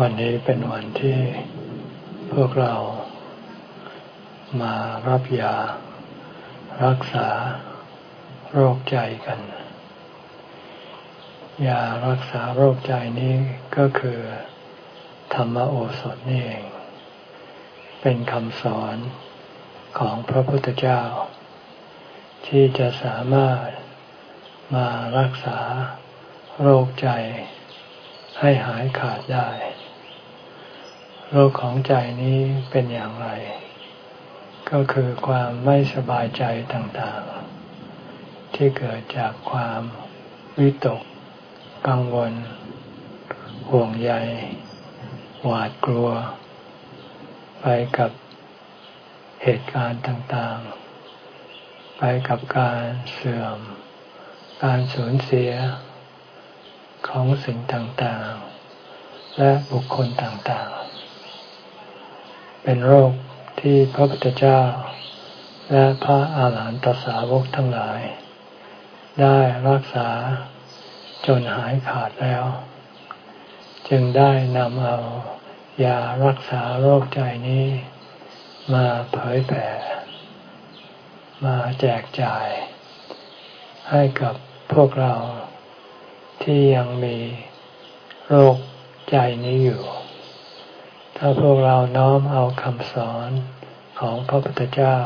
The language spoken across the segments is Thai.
วันนี้เป็นวันที่พวกเรามารับยา รักษาโรคใจกัน ยารักษาโรคใจนี้ก็คือ ธรรมโอสถนี่เอง เป็นคำสอนของพระพุทธเจ้า ที่จะสามารถมารักษาโรคใจ ให้หายขาดได้ โรคของใจนี้เป็นอย่างไร ก็คือความไม่สบายใจต่างๆ ที่เกิดจากความวิตก กังวล ห่วงใย หวาดกลัว ไปกับเหตุการณ์ต่างๆ ไปกับการเสื่อม การสูญเสีย ของสิ่งต่างๆ และบุคคลต่างๆ เป็นโรคที่พระพุทธเจ้า และพระอาหารหันตสาวกทั้งหลาย ได้รักษาจนหายขาดแล้ว จึงได้นำเอายารักษาโรคใจนี้ มาเผยแผ่ มาแจกจ่าย ให้กับพวกเรา ที่ยังมีโรคใจนี้อยู่ ถ้าพวกเราน้อมเอาคำสอนของพระพุทธเจ้า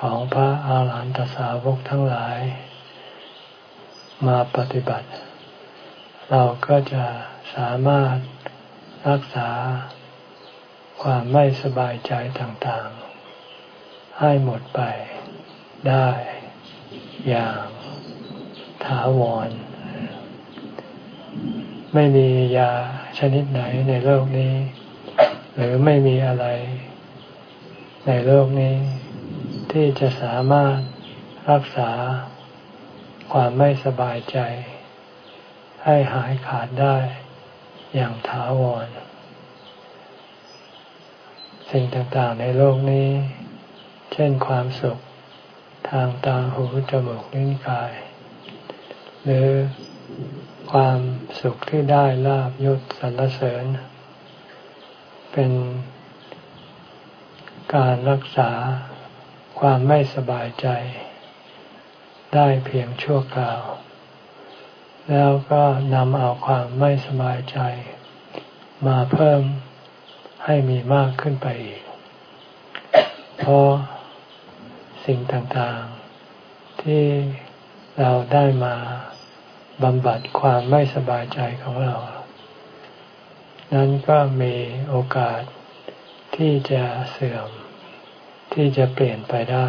ของพระอาหารหันตสาวกทั้งหลาย มาปฏิบัติ เราก็จะสามารถรักษาความไม่สบายใจต่างๆ ให้หมดไปได้อย่างถาวร ไม่มียาชนิดไหนในโลกนี้ หรือไม่มีอะไรในโลกนี้ ที่จะสามารถรักษาความไม่สบายใจ ให้หายขาดได้อย่างถาวร สิ่งต่างๆในโลกนี้ เช่นความสุขทางตาหูจมูกลิ้นกาย หรือ ความสุขที่ได้ลาบยศสรรเสริญ เป็นการรักษาความไม่สบายใจ ได้เพียงชั่วคราว แล้วก็นำเอาความไม่สบายใจ มาเพิ่มให้มีมากขึ้นไปอีก เพราะสิ่งต่างๆที่เราได้มา บำบัดความไม่สบายใจของเรา นั้นก็มีโอกาสที่จะเสื่อม ที่จะเปลี่ยนไปได้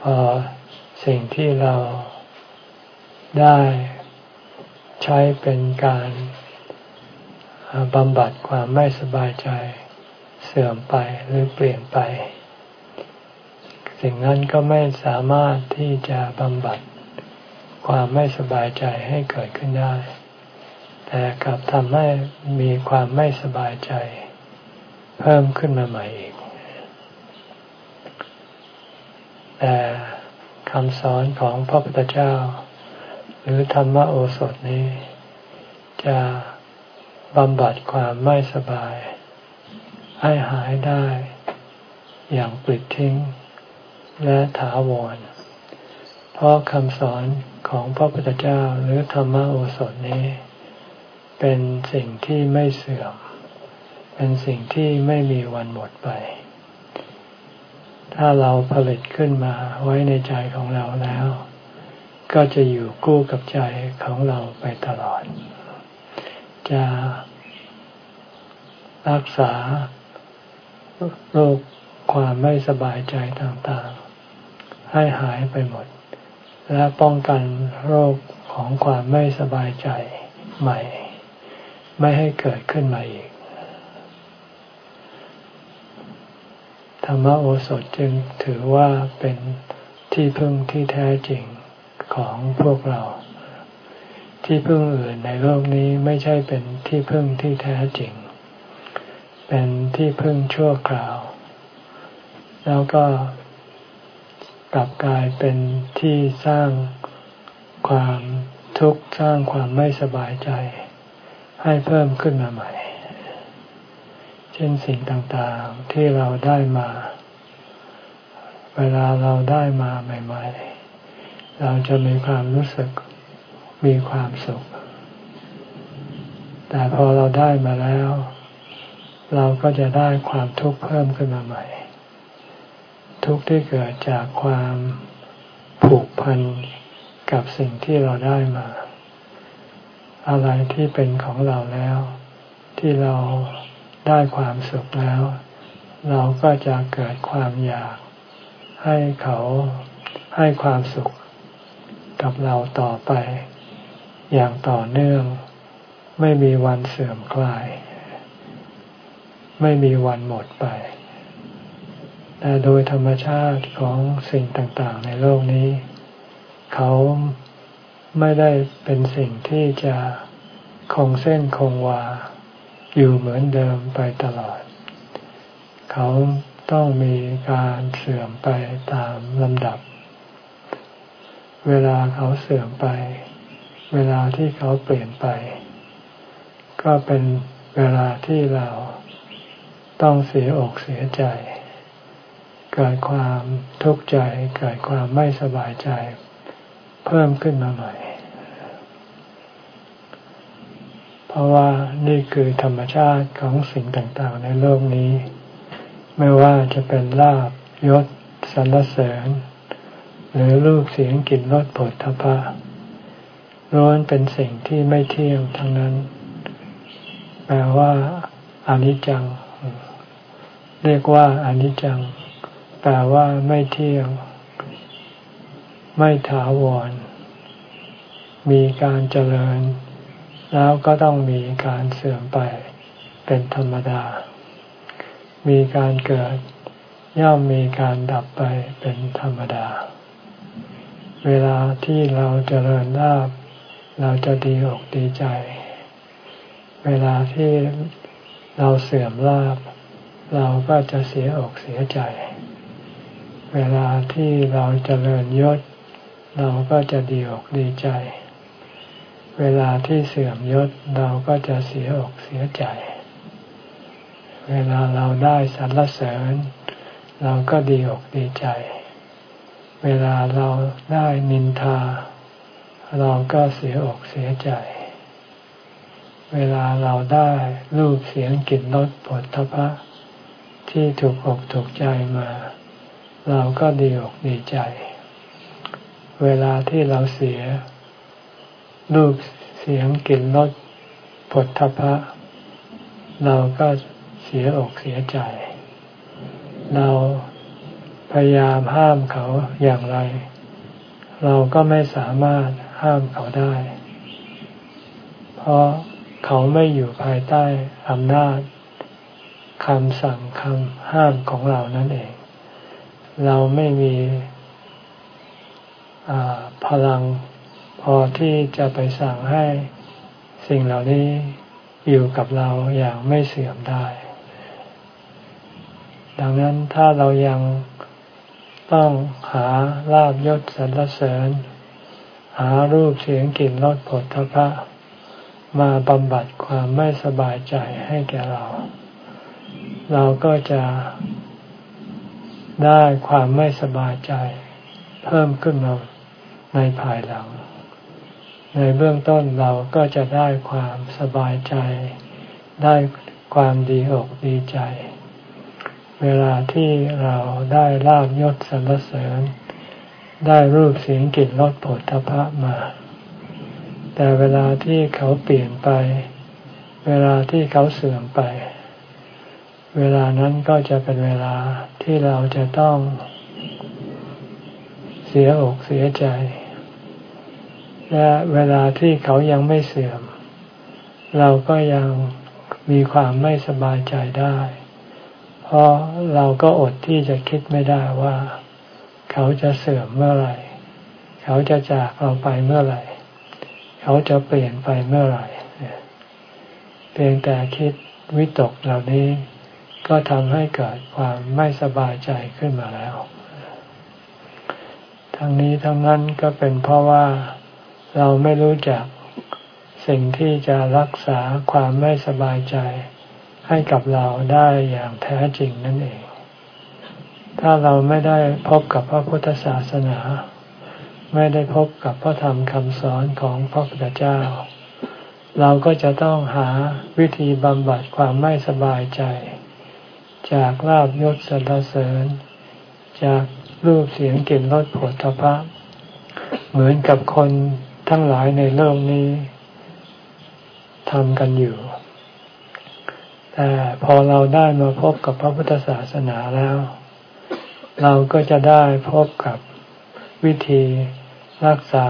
พอสิ่งที่เราได้ใช้เป็นการบำบัดความไม่สบายใจ เสื่อมไปหรือเปลี่ยนไป สิ่งนั้นก็ไม่สามารถที่จะบำบัด ความไม่สบายใจให้เกิดขึ้นได้ แต่กลับทำให้มีความไม่สบายใจ เพิ่มขึ้นมาใหม่อีก แต่คำสอนของพระพุทธเจ้า หรือธรรมโอสถนี้ จะบำบัดความไม่สบาย ให้หายได้ อย่างปลิดทิ้งและถาวร เพราะคำสอน ของพระพุทธเจ้าหรือธรรมโอสถนี้ เป็นสิ่งที่ไม่เสื่อม เป็นสิ่งที่ไม่มีวันหมดไป ถ้าเราผลิตขึ้นมาไว้ในใจของเราแล้ว ก็จะอยู่คู่กับใจของเราไปตลอด จะรักษาโรคความไม่สบายใจต่างๆ ให้หายไปหมด และป้องกันโรคของความไม่สบายใจใหม่ ไม่ให้เกิดขึ้นมาอีก ธรรมโอสถจึงถือว่าเป็นที่พึ่งที่แท้จริงของพวกเรา ที่พึ่งอื่นในโลกนี้ไม่ใช่เป็นที่พึ่งที่แท้จริง เป็นที่พึ่งชั่วคราว แล้วก็ กลับกลายเป็นที่สร้างความทุกข์สร้างความไม่สบายใจ ให้เพิ่มขึ้นมาใหม่ เช่นสิ่งต่างๆที่เราได้มา เวลาเราได้มาใหม่ๆ เราจะมีความรู้สึกมีความสุข แต่พอเราได้มาแล้ว เราก็จะได้ความทุกข์เพิ่มขึ้นมาใหม่ ทุกข์ที่เกิดจากความผูกพันกับสิ่งที่เราได้มา อะไรที่เป็นของเราแล้ว ที่เราได้ความสุขแล้ว เราก็จะเกิดความอยาก ให้เขาให้ความสุขกับเราต่อไป อย่างต่อเนื่อง ไม่มีวันเสื่อมคลาย ไม่มีวันหมดไป แต่โดยธรรมชาติของสิ่งต่างๆ ในโลกนี้ เขาไม่ได้เป็นสิ่งที่จะคงเส้นคงวา อยู่เหมือนเดิมไปตลอด เขาต้องมีการเสื่อมไปตามลำดับ เวลาเขาเสื่อมไป เวลาที่เขาเปลี่ยนไป ก็เป็นเวลาที่เราต้องเสียอกเสียใจ เกิดความทุกข์ใจเกิดความไม่สบายใจ เพิ่มขึ้นมาใหม่ เพราะว่านี่คือธรรมชาติของสิ่งต่างๆ ในโลกนี้ ไม่ว่าจะเป็นลาบยศสรรเสริญ หรือรูปเสียงกลิ่นรสผลทพะล้วนเป็นสิ่งที่ไม่เที่ยงทั้งนั้น แปลว่าอนิจจัง เรียกว่าอนิจจัง แปลว่าไม่เที่ยงไม่ถาวร มีการเจริญ แล้วก็ต้องมีการเสื่อมไปเป็นธรรมดา มีการเกิด ย่อมมีการดับไปเป็นธรรมดา เวลาที่เราเจริญลาบเราจะดีอกดีใจ เวลาที่เราเสื่อมลาบ เราก็จะเสียอกเสียใจ เวลาที่เราเจริญยศ เราก็จะดีอกดีใจ เวลาที่เสื่อมยศเราก็จะเสียอกเสียใจ เวลาเราได้สรรเสริญ เราก็ดีอกดีใจ เวลาเราได้นินทา เราก็เสียอกเสียใจ เวลาเราได้รูปเสียงกลิ่นรสผลทพะที่ถูกอกถูกใจมา เราก็ดีอกดีใจ เวลาที่เราเสียรูปเสียงกลิ่นรสผลทพะ เราก็เสียอกเสียใจ เราพยายามห้ามเขาอย่างไร เราก็ไม่สามารถห้ามเขาได้ เพราะเขาไม่อยู่ภายใต้อำนาจคำสั่งคำห้ามของเรานั่นเอง เราไม่มีพลังพอที่จะไปสั่งให้สิ่งเหล่านี้อยู่กับเราอย่างไม่เสื่อมได้ ดังนั้นถ้าเรายังต้องหาลาบยศสรรเสริญ หารูปเสียงกลิ่นรสผลทพะ มาบำบัดความไม่สบายใจให้แก่เรา เราก็จะ ได้ความไม่สบายใจ เพิ่มขึ้นมาในภายหลัง ในเบื้องต้นเราก็จะได้ความสบายใจ ได้ความดีอกดีใจ เวลาที่เราได้ลาบยศสรรเสริญ ได้รูปเสียงกลิ่นรสผลทพะมา แต่เวลาที่เขาเปลี่ยนไป เวลาที่เขาเสื่อมไป เวลานั้นก็จะเป็นเวลาที่เราจะต้องเสียอกเสียใจ และเวลาที่เขายังไม่เสื่อม เราก็ยังมีความไม่สบายใจได้ เพราะเราก็อดที่จะคิดไม่ได้ว่า เขาจะเสื่อมเมื่อไหร่ เขาจะจากเราไปเมื่อไหร่ เขาจะเปลี่ยนไปเมื่อไหร่ เพียงแต่คิดวิตกเหล่านี้ ก็ทำให้เกิดความไม่สบายใจขึ้นมาแล้ว ทั้งนี้ทั้งนั้นก็เป็นเพราะว่าเราไม่รู้จักสิ่งที่จะรักษาความไม่สบายใจให้กับเราได้อย่างแท้จริงนั่นเอง ถ้าเราไม่ได้พบกับพระพุทธศาสนา ไม่ได้พบกับพระธรรมคำสอนของพระพุทธเจ้า เราก็จะต้องหาวิธีบำบัดความไม่สบายใจ จากลาบยศสรรเสริญ จากรูปเสียงกลิ่นรสผลทพะ เหมือนกับคนทั้งหลายในโลกนี้ทำกันอยู่ แต่พอเราได้มาพบกับพระพุทธศาสนาแล้ว เราก็จะได้พบกับวิธีรักษา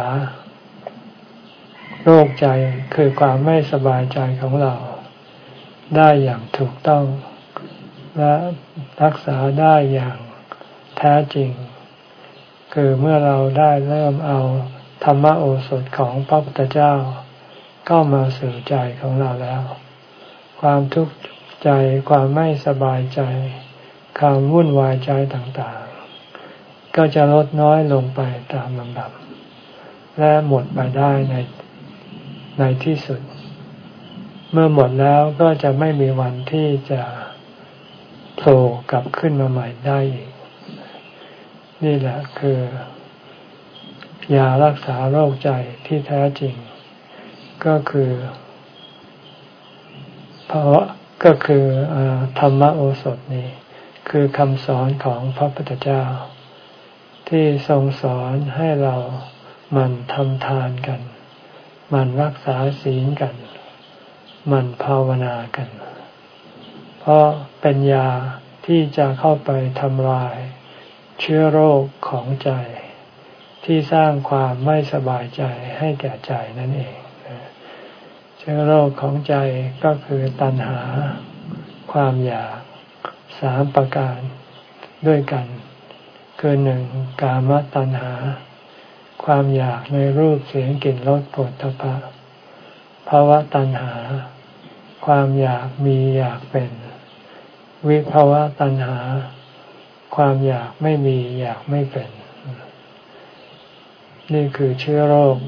โรคใจคือความไม่สบายใจของเรา ได้อย่างถูกต้อง และรักษาได้อย่างแท้จริง คือเมื่อเราได้เริ่มเอาธรรมโอสถของพระพุทธเจ้าเข้ามาสู่ใจของเราแล้ว ความทุกข์ใจความไม่สบายใจ ความวุ่นวายใจต่างๆ ก็จะลดน้อยลงไปตามลำดับ และหมดไปได้ในในที่สุด เมื่อหมดแล้วก็จะไม่มีวันที่จะ โผล่กลับขึ้นมาใหม่ได้อีกนี่แหละคือยารักษาโรคใจที่แท้จริง ก็คือเพราะก็คืออธรรมโอสถนี้คือคำสอนของพระพุทธเจ้า ที่ทรงสอนให้เรามันทำทานกัน มันรักษาศีลกัน มันภาวนากัน เพราะ เป็นยาที่จะเข้าไปทำลาย เชื้อโรคของใจ ที่สร้างความไม่สบายใจให้แก่ใจนั่นเอง เชื้อโรคของใจก็คือตัณหา ความอยากสามประการด้วยกัน คือหนึ่งกามตัณหา ความอยากในรูปเสียงกลิ่นรสผลตภะภาวะตัณหา ความอยากมีอยากเป็น วิภาวะตัณหา ความอยากไม่มีอยากไม่เป็น นี่คือเชื้อโรค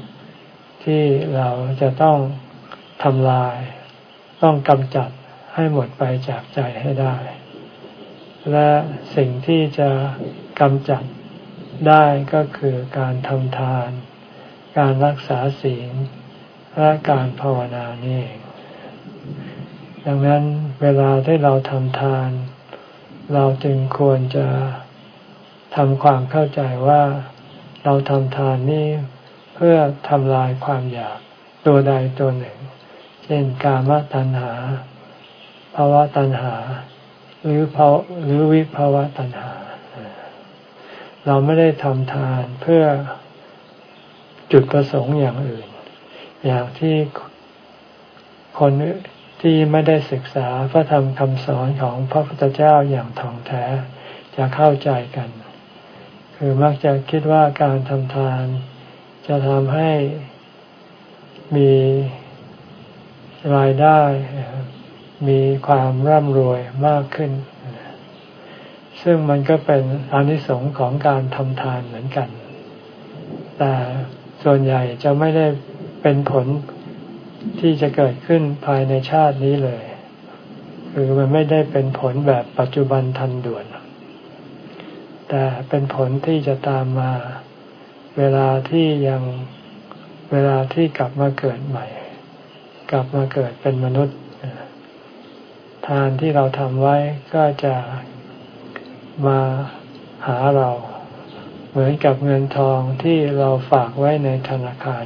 ที่เราจะต้องทำลาย ต้องกำจัดให้หมดไปจากใจให้ได้ และสิ่งที่จะกำจัดได้ก็คือการทำทาน การรักษาศีลและการภาวนานี่ ดังนั้นเวลาที่เราทำทาน เราจึงควรจะทำความเข้าใจว่าเราทำทานนี้เพื่อทำลายความอยากตัวใดตัวหนึ่ง เช่นกามตัณหาภาวะตัณหา หรือภาหรือวิภาวะตัณหา เราไม่ได้ทำทานเพื่อจุดประสงค์อย่างอื่น อย่างที่คน ที่ไม่ได้ศึกษาพระธรรมคำสอนของพระพุทธเจ้าอย่างถ่องแท้จะเข้าใจกัน คือมักจะคิดว่าการทำทาน จะทำให้มีรายได้มีความร่ำรวยมากขึ้น ซึ่งมันก็เป็นอนิสงส์ของการทำทานเหมือนกัน แต่ส่วนใหญ่จะไม่ได้เป็นผล ที่จะเกิดขึ้นภายในชาตินี้เลย คือมันไม่ได้เป็นผลแบบปัจจุบันทันด่วน แต่เป็นผลที่จะตามมา เวลาที่ยังเวลาที่กลับมาเกิดใหม่ กลับมาเกิดเป็นมนุษย์ ทานที่เราทำไว้ก็จะมาหาเรา เหมือนกับเงินทองที่เราฝากไว้ในธนาคาร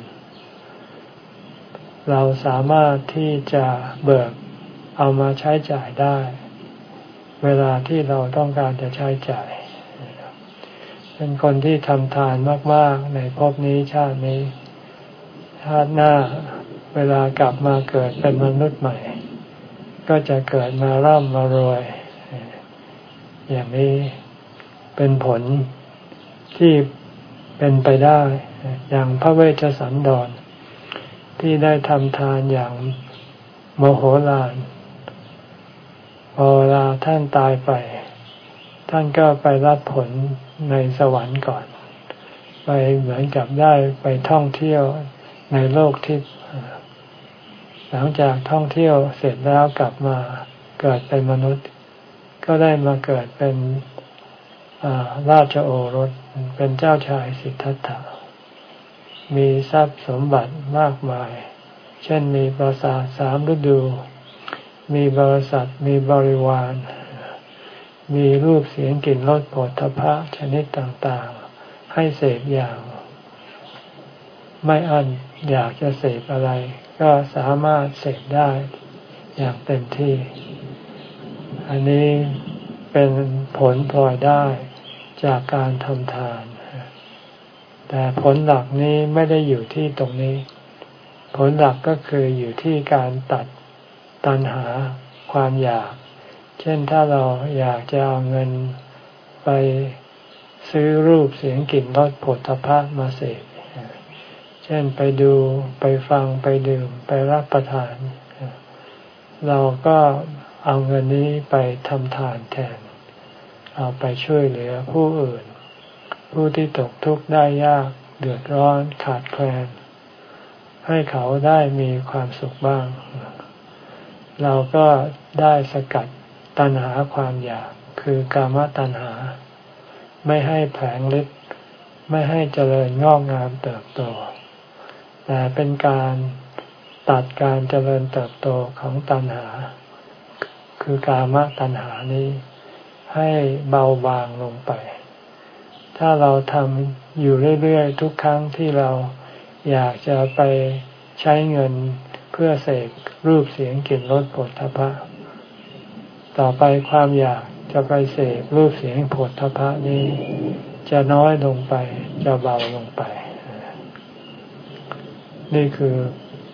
เราสามารถที่จะเบิกเอามาใช้จ่ายได้ เวลาที่เราต้องการจะใช้จ่ายเป็นคนที่ทำทานมาก ๆ ในภพนี้ชาตินี้ ชาติหน้าเวลากลับมาเกิดเป็นมนุษย์ใหม่ ก็จะเกิดมาร่ำมารวย อย่างนี้เป็นผลที่เป็นไปได้ อย่างพระเวชสันดร ที่ได้ทำทานอย่างโมโหลานพอเวลาท่านตายไป ท่านก็ไปรับผลในสวรรค์ก่อน ไปเหมือนกับได้ไปท่องเที่ยวในโลกที่หลังจากท่องเที่ยวเสร็จแล้วกลับมาเกิดเป็นมนุษย์ ก็ได้มาเกิดเป็นราชโอรสเป็นเจ้าชายสิทธัตถะ มีทรัพย์สมบัติมากมาย เช่นมีปราสาทสามฤดู มีบริษัทมีบริวาร มีรูปเสียงกลิ่นรสผลทพะชนิดต่างๆ ให้เสพอย่าง ไม่อันอยากจะเสพอะไร ก็สามารถเสพได้อย่างเต็มที่ อันนี้เป็นผลพลอยได้จากการทำทาน แต่ผลหลักนี้ไม่ได้อยู่ที่ตรงนี้ ผลหลักก็คืออยู่ที่การตัดตัณหาความอยาก เช่นถ้าเราอยากจะเอาเงินไปซื้อรูปเสียงกลิ่นรสผลทพะมาเสพเช่นไปดูไปฟังไปดื่มไปรับประทาน เราก็เอาเงินนี้ไปทำทานแทน เอาไปช่วยเหลือผู้อื่น ผู้ที่ตกทุกข์ได้ยากเดือดร้อนขาดแคลน ให้เขาได้มีความสุขบ้าง เราก็ได้สกัดตัณหาความอยากคือกามตัณหา ไม่ให้แผงฤทธิ์ไม่ให้เจริญงอกงามเติบโต แต่เป็นการตัดการเจริญเติบโตของตัณหา คือกามตัณหานี้ ให้เบาบางลงไป ถ้าเราทำอยู่เรื่อยๆ ทุกครั้งที่เราอยากจะไปใช้เงินเพื่อเสกรูปเสียงกลิ่นรสผลทพะ ต่อไปความอยากจะไปเสกรูปเสียงผลทพะนี้ จะน้อยลงไป จะเบาลงไป นี่คือ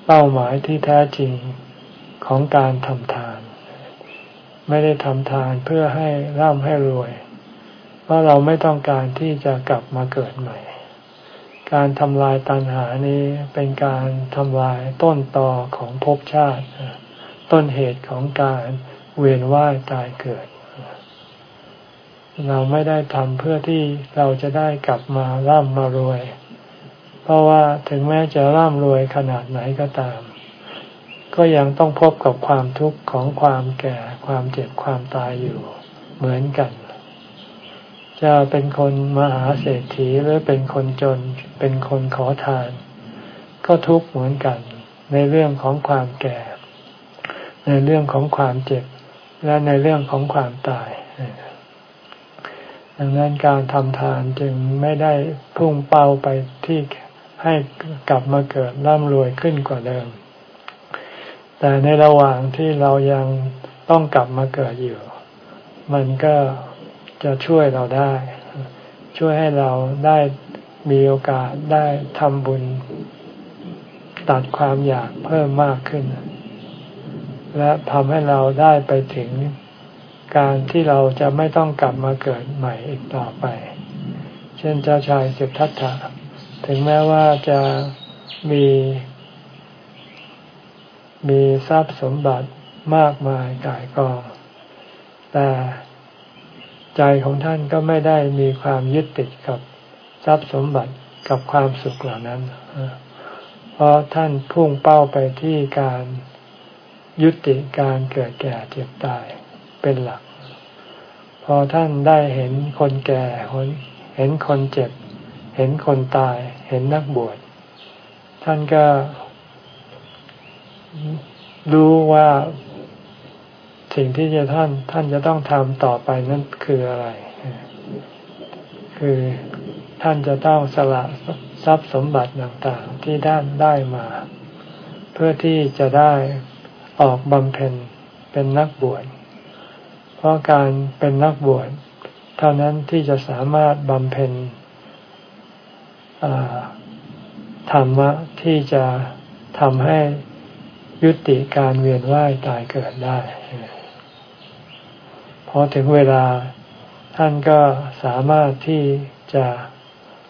เป้าหมายที่แท้จริงของการทำทาน ไม่ได้ทำทานเพื่อให้ร่ำให้รวย เพราะเราไม่ต้องการที่จะกลับมาเกิดใหม่ การทำลายตัณหานี้เป็นการทำลายต้นตอของภพชาติ ต้นเหตุของการเวียนว่ายตายเกิด เราไม่ได้ทำเพื่อที่เราจะได้กลับมาร่ำมารวย เพราะว่าถึงแม้จะร่ำรวยขนาดไหนก็ตาม ก็ยังต้องพบกับความทุกข์ของความแก่ความเจ็บความตายอยู่เหมือนกัน จะเป็นคนมหาเศรษฐีหรือเป็นคนจน เป็นคนขอทาน ก็ทุกข์เหมือนกัน ในเรื่องของความแก่ ในเรื่องของความเจ็บ และในเรื่องของความตาย ดังนั้นการทำทานจึงไม่ได้พุ่งเป้าไปที่ให้กลับมาเกิดร่ำรวยขึ้นกว่าเดิม แต่ในระหว่างที่เรายังต้องกลับมาเกิดอยู่ มันก็ จะช่วยเราได้ ช่วยให้เราได้มีโอกาสได้ทำบุญ ตัดความอยากเพิ่มมากขึ้น และทำให้เราได้ไปถึงการที่เราจะไม่ต้องกลับมาเกิดใหม่อีกต่อไป เช่นเจ้าชายสิบทัตถะถึงแม้ว่าจะมี มีทรัพย์สมบัติมากมายกายกอง แต่ ใจของท่านก็ไม่ได้มีความยึดติดกับทรัพย์สมบัติกับความสุขเหล่านั้น เพราะท่านพุ่งเป้าไปที่การยุติการเกิดแก่เจ็บตายเป็นหลัก พอท่านได้เห็นคนแก่เห็นคนเจ็บ เห็นคนตาย เห็นนักบวช ท่านก็รู้ว่า สิ่งที่จะท่านท่านจะต้องทำต่อไปนั้นคืออะไร คือท่านจะต้องสละทรัพย์สมบัติต่างๆที่ด้านได้มา เพื่อที่จะได้ออกบำเพ็ญเป็นนักบวช เพราะการเป็นนักบวช เท่านั้นที่จะสามารถบำเพ็ญธรรมะที่จะทำให้ยุติการเวียนว่ายตายเกิดได้ พอถึงเวลาท่านก็สามารถที่จะ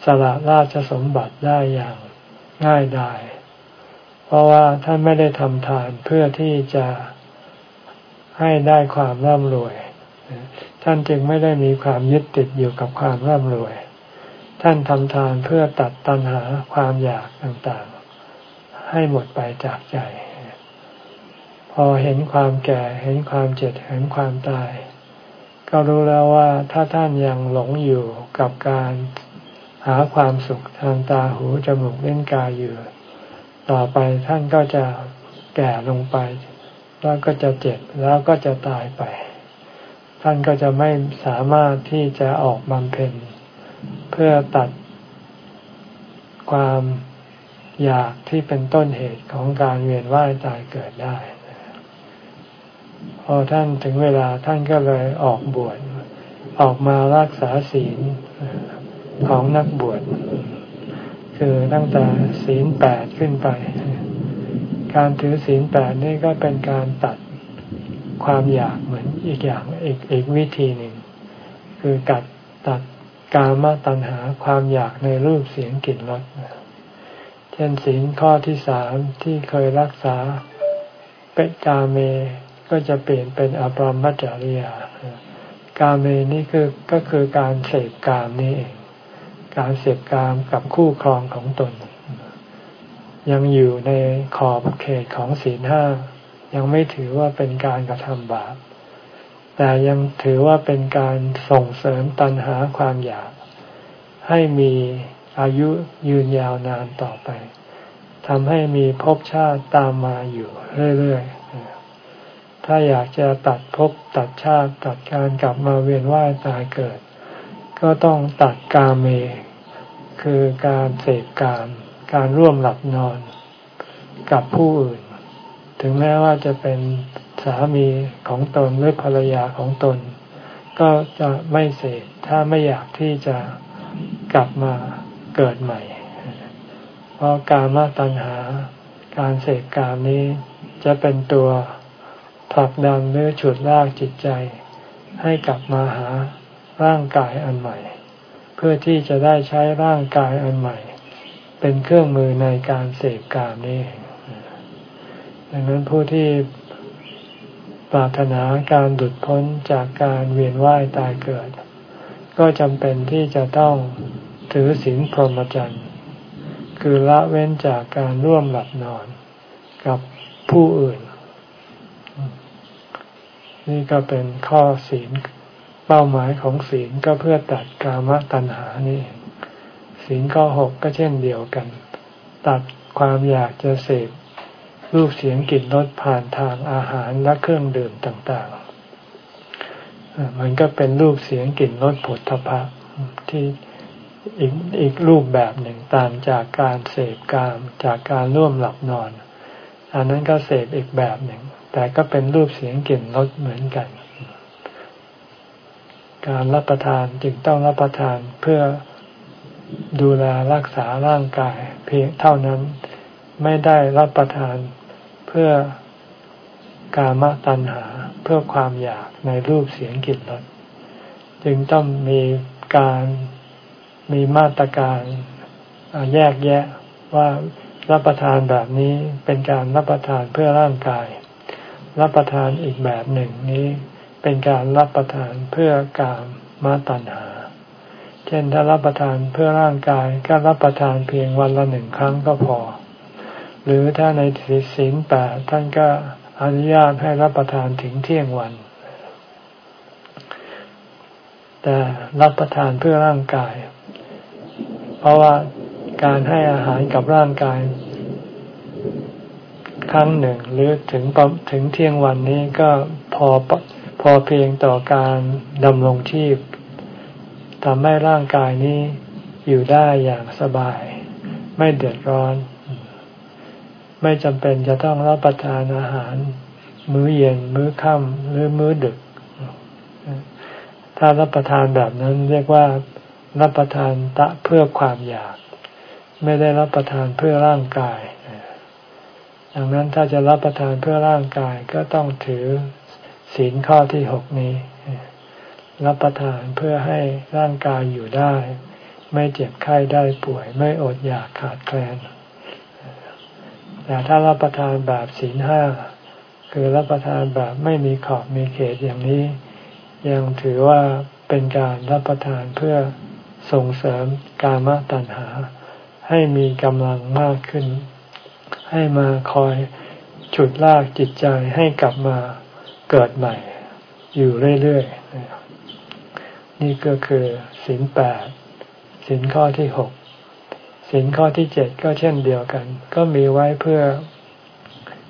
สละราชสมบัติได้อย่างง่ายดายเพราะว่าท่านไม่ได้ทำทานเพื่อที่จะให้ได้ความร่ำรวย ท่านจึงไม่ได้มีความยึดติดอยู่กับความร่ำรวย ท่านทำทานเพื่อตัดตัณหาความอยากต่างๆ ให้หมดไปจากใจ พอเห็นความแก่เห็นความเจ็บเห็นความตาย ก็รู้แล้วว่าถ้าท่านยังหลงอยู่กับการหาความสุขทางตาหูจมูกเล่นกายอยู่ ต่อไปท่านก็จะแก่ลงไป แล้วก็จะเจ็บแล้วก็จะตายไป ท่านก็จะไม่สามารถที่จะออกบำเพ็ญเพื่อตัดความอยากที่เป็นต้นเหตุของการเวียนว่ายตายเกิดได้ พอท่านถึงเวลาท่านก็เลยออกบวชออกมารักษาศีลของนักบวชคือตั้งแต่ศีลแปดขึ้นไป การถือศีลแปดนี่ก็เป็นการตัดความอยากเหมือนอีกอย่างอีกอีกวิธีหนึ่ง คือกัดตัดกามตัณหาความอยากในรูปเสียงกลิ่นรสเช่นศีลข้อที่สามที่เคยรักษาเป็นกาเม ก็จะเปลี่ยนเป็นอปรมัจจริยากาเมนี่คือก็คือการเสพกามนี่เองการเสพกามกับคู่ครองของตน ยังอยู่ในขอบเขตของศีลห้ายังไม่ถือว่าเป็นการกระทำบาปแต่ยังถือว่าเป็นการส่งเสริมตัณหาความอยาก ให้มีอายุยืนยาวนานต่อไปทำให้มีภพชาติตามมาอยู่เรื่อยๆ ถ้าอยากจะตัดภพตัดชาติตัดการกลับมาเวียนว่ายตายเกิด ก็ต้องตัดกาเม คือการเสพกาม การร่วมหลับนอนกับผู้อื่น ถึงแม้ว่าจะเป็นสามีของตนหรือภรรยาของตน ก็จะไม่เสพถ้าไม่อยากที่จะกลับมาเกิดใหม่ เพราะการมาตัณหา การเสพกามนี้จะเป็นตัว ผลักดันหรือฉุดลากจิตใจ ให้กลับมาหาร่างกายอันใหม่ เพื่อที่จะได้ใช้ร่างกายอันใหม่ เป็นเครื่องมือในการเสพกามนี้ดังนั้นผู้ที่ปรารถนาการหลุดพ้นจากการเวียนว่ายตายเกิด ก็จำเป็นที่จะต้องถือศีลพรหมจรรย์คือละเว้นจากการร่วมหลับนอนกับผู้อื่น นี่ก็เป็นข้อศีลเป้าหมายของศีลก็เพื่อตัดกามตัณหานี่ศีลข้อหกก็เช่นเดียวกัน ตัดความอยากจะเสพรูปเสียงกลิ่นรสผ่านทางอาหารและเครื่องดื่มต่างๆ มันก็เป็นรูปเสียงกลิ่นรสผลทพะที่อีกอีกรูปแบบหนึ่งต่างจากการเสพกามจากการร่วมหลับนอน อันนั้นก็เสพอีกแบบหนึ่ง แต่ก็เป็นรูปเสียงกลิ่นรสเหมือนกัน การรับประทานจึงต้องรับประทานเพื่อดูแลรักษาร่างกาย เพียงเท่านั้นไม่ได้รับประทานเพื่อกามตัณหาเพื่อความอยากในรูปเสียงกลิ่นรสจึงต้องมีการมีมาตรการแยกแยะว่ารับประทานแบบนี้เป็นการรับประทานเพื่อร่างกาย รับประทานอีกแบบหนึ่งนี้ เป็นการรับประทานเพื่อกามมาตัณหา เช่นถ้ารับประทานเพื่อร่างกายก็รับประทานเพียงวันละหนึ่งครั้งก็พอ หรือถ้าในศีลแปดท่านก็อนุญาตให้รับประทานถึงเที่ยงวัน แต่รับประทานเพื่อร่างกาย เพราะว่าการให้อาหารกับร่างกาย ครั้งหนึ่ง หรือถึงถึงเที่ยงวันนี้ก็พอพอเพียงต่อการดำรงชีพทำให้ร่างกายนี้อยู่ได้อย่างสบาย ไม่เดือดร้อน ไม่จำเป็นจะต้องรับประทานอาหาร มื้อเย็น มื้อค่ำหรือมื้อดึก ถ้ารับประทานแบบนั้นเรียกว่ารับประทานตะเพื่อความอยาก ไม่ได้รับประทานเพื่อร่างกาย ดังนั้นถ้าจะรับประทานเพื่อร่างกายก็ต้องถือศีลข้อที่หกนี้ รับประทานเพื่อให้ร่างกายอยู่ได้ ไม่เจ็บไข้ได้ป่วย ไม่อดอยากขาดแคลนแต่ถ้ารับประทานแบบศีลห้าคือรับประทานแบบไม่มีขอบมีเขตอย่างนี้ ยังถือว่าเป็นการรับประทานเพื่อส่งเสริมกามตัณหา ให้มีกำลังมากขึ้น ให้มาคอยฉุดลากจิตใจให้กลับมาเกิดใหม่ อยู่เรื่อยๆ นี่ก็คือสินแปดสินข้อที่หกสินข้อที่เจ็ดก็เช่นเดียวกัน ก็มีไว้เพื่อ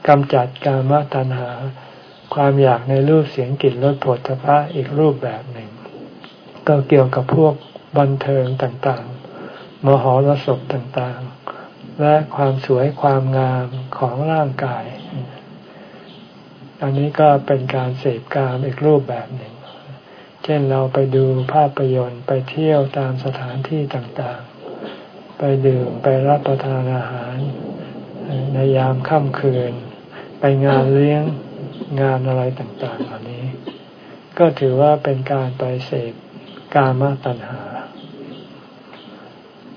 กำจัดกามตัณหา ความอยากในรูปเสียงกลิ่นรสผลพระอีกรูปแบบหนึ่ง ก็เกี่ยวกับพวกบันเทิงต่างๆ มหรสพต่างๆ และความสวยความงามของร่างกาย อันนี้ก็เป็นการเสพกามอีกรูปแบบหนึ่ง เช่นเราไปดูภาพยนตร์ไปเที่ยวตามสถานที่ต่างๆ ไปดื่มไปรับประทานอาหารในยามค่ำคืน ไปงานเลี้ยงงานอะไรต่างๆเหล่านี้ ก็ถือว่าเป็นการไปเสพกามตัณหา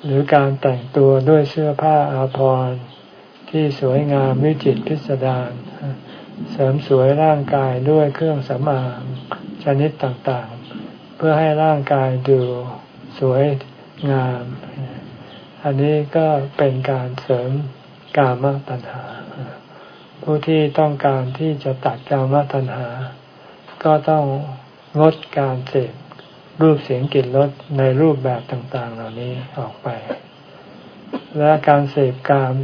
หรือการแต่งตัวด้วยเสื้อผ้าอาภรณ์ที่สวยงามวิจิตรพิสดารเสริมสวยร่างกายด้วยเครื่องสำอางชนิดต่างๆ เพื่อให้ร่างกายดูสวยงาม อันนี้ก็เป็นการเสริมกามตัณหา ผู้ที่ต้องการที่จะตัดกามตัณหา ก็ต้องงดการเสพ รูปเสียงกลิ่นรสในรูปแบบต่าง ๆ เหล่านี้ออกไป และการเสพกาม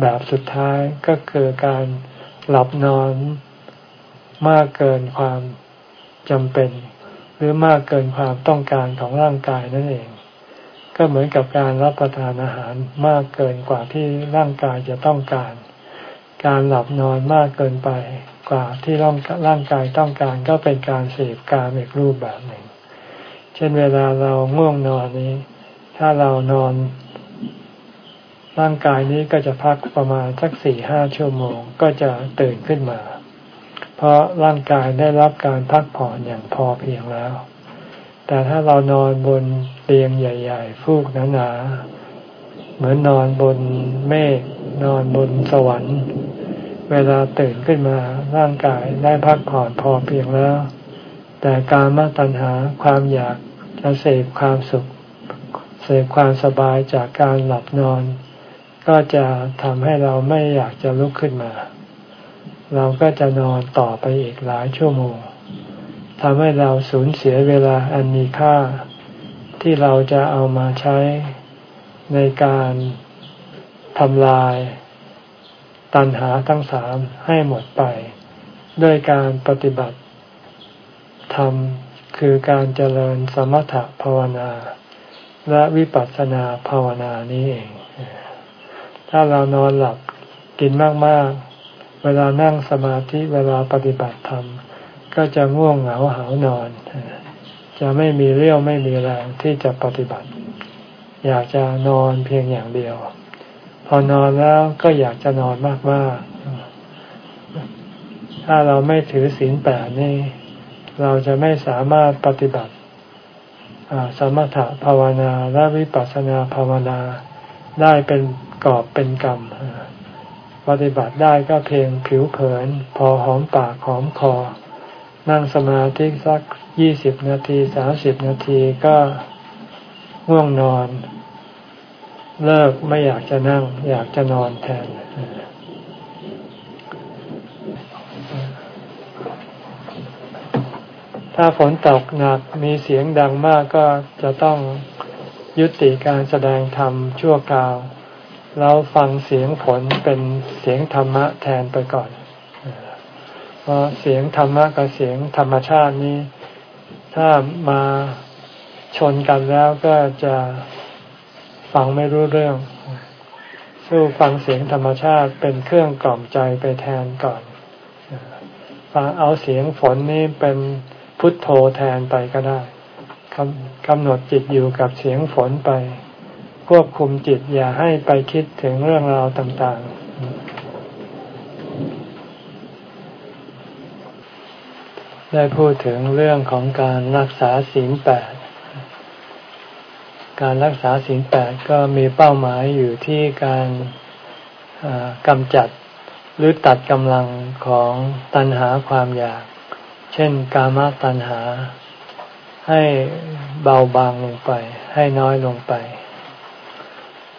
แบบสุดท้ายก็คือการหลับนอนมากเกินความจำเป็น หรือมากเกินความต้องการของร่างกายนั่นเอง ก็เหมือนกับการรับประทานอาหารมากเกินกว่าที่ร่างกายจะต้องการ การหลับนอนมากเกินไปกว่าที่ร่างร่างกายต้องการก็เป็นการเสพการอีกรูปแบบหนึ่ง ช่นเวลาเราง่วงนอนนี้ ถ้าเรานอน ร่างกายนี้ก็จะพักประมาณสักสี่ห้าชั่วโมง ก็จะตื่นขึ้นมา เพราะร่างกายได้รับการพักผ่อนอย่างพอเพียงแล้ว แต่ถ้าเรานอนบนเตียงใหญ่ ๆ ฟูกหนาๆเหมือนนอนบนเมฆนอนบนสวรรค์ เวลาตื่นขึ้นมาร่างกายได้พักผ่อนพอเพียงแล้วแต่การมาตัญหาความอยาก จะเสพความสุข เสพความสบายจากการหลับนอน ก็จะทำให้เราไม่อยากจะลุกขึ้นมา เราก็จะนอนต่อไปอีกหลายชั่วโมงทำให้เราสูญเสียเวลาอันมีค่า ที่เราจะเอามาใช้ในการทำลายตัณหาทั้งสามให้หมดไป ด้วยการปฏิบัติธรรม คือการเจริญสมถภาวนา และวิปัสสนาภาวนานี้เอง ถ้าเรานอนหลับกินมากๆ เวลานั่งสมาธิเวลาปฏิบัติธรรม ก็จะง่วงเหงาหานอน จะไม่มีเรี่ยวไม่มีแรงที่จะปฏิบัติ อยากจะนอนเพียงอย่างเดียว พอนอนแล้วก็อยากจะนอนมากๆ ถ้าเราไม่ถือศีลแปดนี่ เราจะไม่สามารถปฏิบัติสมถะภาวนาและวิปัสสนาภาวนาได้เป็นกอบเป็นกรรมปฏิบัติได้ก็เพียงผิวเผิน พอหอมปากหอมคอ นั่งสมาธิสักยี่สิบนาทีสามสิบนาทีก็ง่วงนอน เลิกไม่อยากจะนั่ง อยากจะนอนแทน ถ้าฝนตกหนักมีเสียงดังมากก็จะต้องยุติการแสดงธรรมชั่วคราว แล้วฟังเสียงฝนเป็นเสียงธรรมะแทนไปก่อน เพราะเสียงธรรมะกับเสียงธรรมชาตินี้ ถ้ามาชนกันแล้วก็จะฟังไม่รู้เรื่อง สู้ฟังเสียงธรรมชาติเป็นเครื่องกล่อมใจไปแทนก่อนฟังเอาเสียงฝนนี้เป็น พุทโธแทนไปก็ได้กำหนดจิตอยู่กับเสียงฝนไป ควบคุมจิตอย่าให้ไปคิดถึงเรื่องราวต่างๆ ได้พูดถึงเรื่องของการรักษาศีลแปดการรักษาศีลแปดก็มีเป้าหมายอยู่ที่การกำจัดหรือตัดกำลังของตัณหาความอยาก เช่นกามตัณหา ให้เบาบางลงไป ให้น้อยลงไป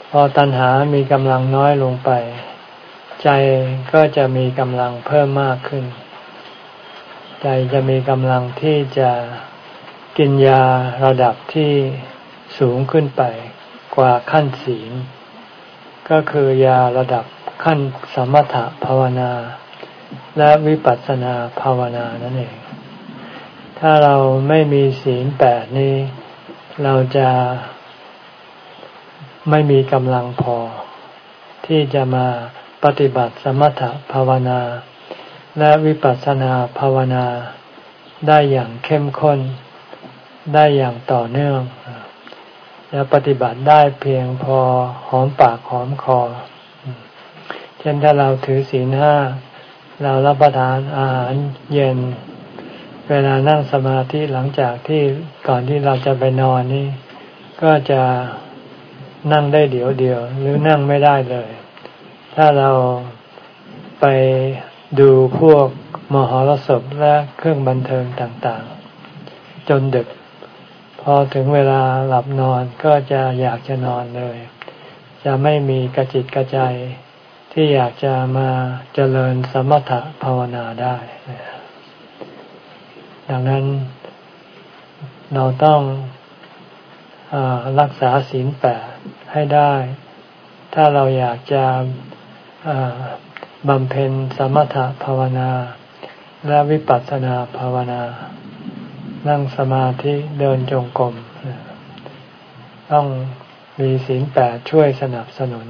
พอตัณหามีกำลังน้อยลงไป ใจก็จะมีกำลังเพิ่มมากขึ้น ใจจะมีกำลังที่จะกินยาระดับที่สูงขึ้นไปกว่าขั้นศีลก็คือยาระดับขั้นสมถะภาวนา และวิปัสสนาภาวนานั่นเอง ถ้าเราไม่มีศีลแปดนี้ เราจะไม่มีกำลังพอ ที่จะมาปฏิบัติสมถภาวนา และวิปัสสนาภาวนาได้อย่างเข้มข้น ได้อย่างต่อเนื่องจะปฏิบัติได้เพียงพอหอมปากหอมคอ เช่นถ้าเราถือศีลห้า เรารับประทานอาหารเย็น เวลานั่งสมาธิหลังจากที่ก่อนที่เราจะไปนอนนี่ก็จะนั่งได้เดี๋ยวเดียว หรือนั่งไม่ได้เลย ถ้าเราไปดูพวกมหรสพและเครื่องบันเทิงต่างๆ จนดึก พอถึงเวลาหลับนอนก็จะอยากจะนอนเลย จะไม่มีกระจิตกระใจที่อยากจะมาเจริญสมถะภาวนาได้ ดังนั้นเราต้องอรักษาศีลแปดให้ได้ ถ้าเราอยากจะบำเพ็ญสมถภาวนา และวิปัสสนาภาวนา นั่งสมาธิเดินจงกรมต้องมีศีลแปดช่วยสนับสนุน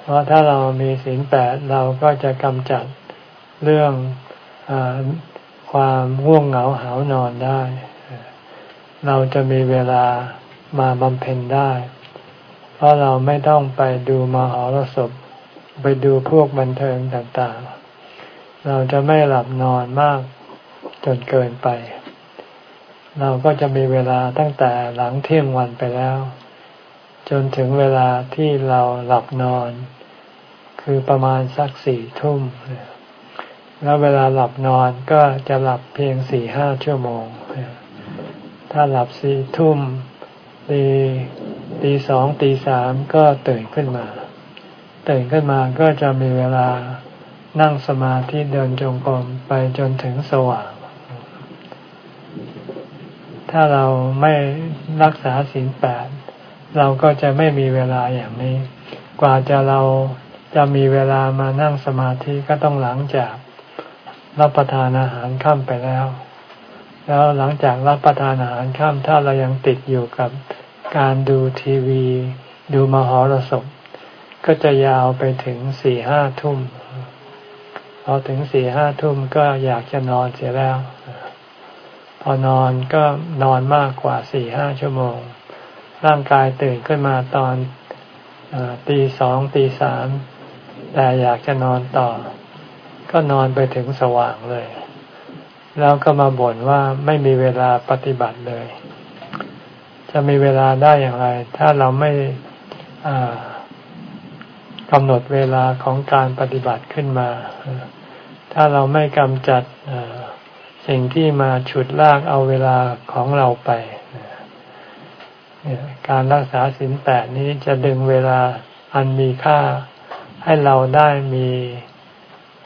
เพราะถ้าเรามีศีลแปดเราก็จะกำจัดเรื่องอ ความง่วงเหงาหานอนได้ เราจะมีเวลามาบำเพ็ญได้ เพราะเราไม่ต้องไปดูมหรสพไปดูพวกบันเทิงต่างๆ เราจะไม่หลับนอนมากจนเกินไป เราก็จะมีเวลาตั้งแต่หลังเที่ยงวันไปแล้ว จนถึงเวลาที่เราหลับนอน คือประมาณสักสี่ทุ่ม แล้วเวลาหลับนอนก็จะหลับเพียงสี่ห้าชั่วโมง ถ้าหลับสี่ทุ่มตีตีสองตีสามก็ตื่นขึ้นมา ตื่นขึ้นมาก็จะมีเวลานั่งสมาธิเดินจงกรมไปจนถึงสว่าง ถ้าเราไม่รักษาศีลแปดเราก็จะไม่มีเวลาอย่างนี้ กว่าจะเราจะมีเวลามานั่งสมาธิก็ต้องหลังจาก รับประทานอาหารค่ำไปแล้ว แล้วหลังจากรับประทานอาหารค่ำถ้าเรายังติดอยู่กับการดูทีวี ดูมหรสพก็จะยาวไปถึงสี่ห้าทุ่มพอถึงสี่ห้าทุ่มก็อยากจะนอนเสียแล้ว พอนอนก็นอนมากกว่าสี่ห้าชั่วโมง ร่างกายตื่นขึ้นมาตอนตีสองตีสามแต่อยากจะนอนต่อ ก็นอนไปถึงสว่างเลย แล้วก็มาบ่นว่าไม่มีเวลาปฏิบัติเลย จะมีเวลาได้อย่างไร ถ้าเราไม่กำหนดเวลาของการปฏิบัติขึ้นมา ถ้าเราไม่กำจัดสิ่งที่มาฉุดลากเอาเวลาของเราไป การรักษาศีลแปดนี้จะดึงเวลาอันมีค่าให้เราได้มี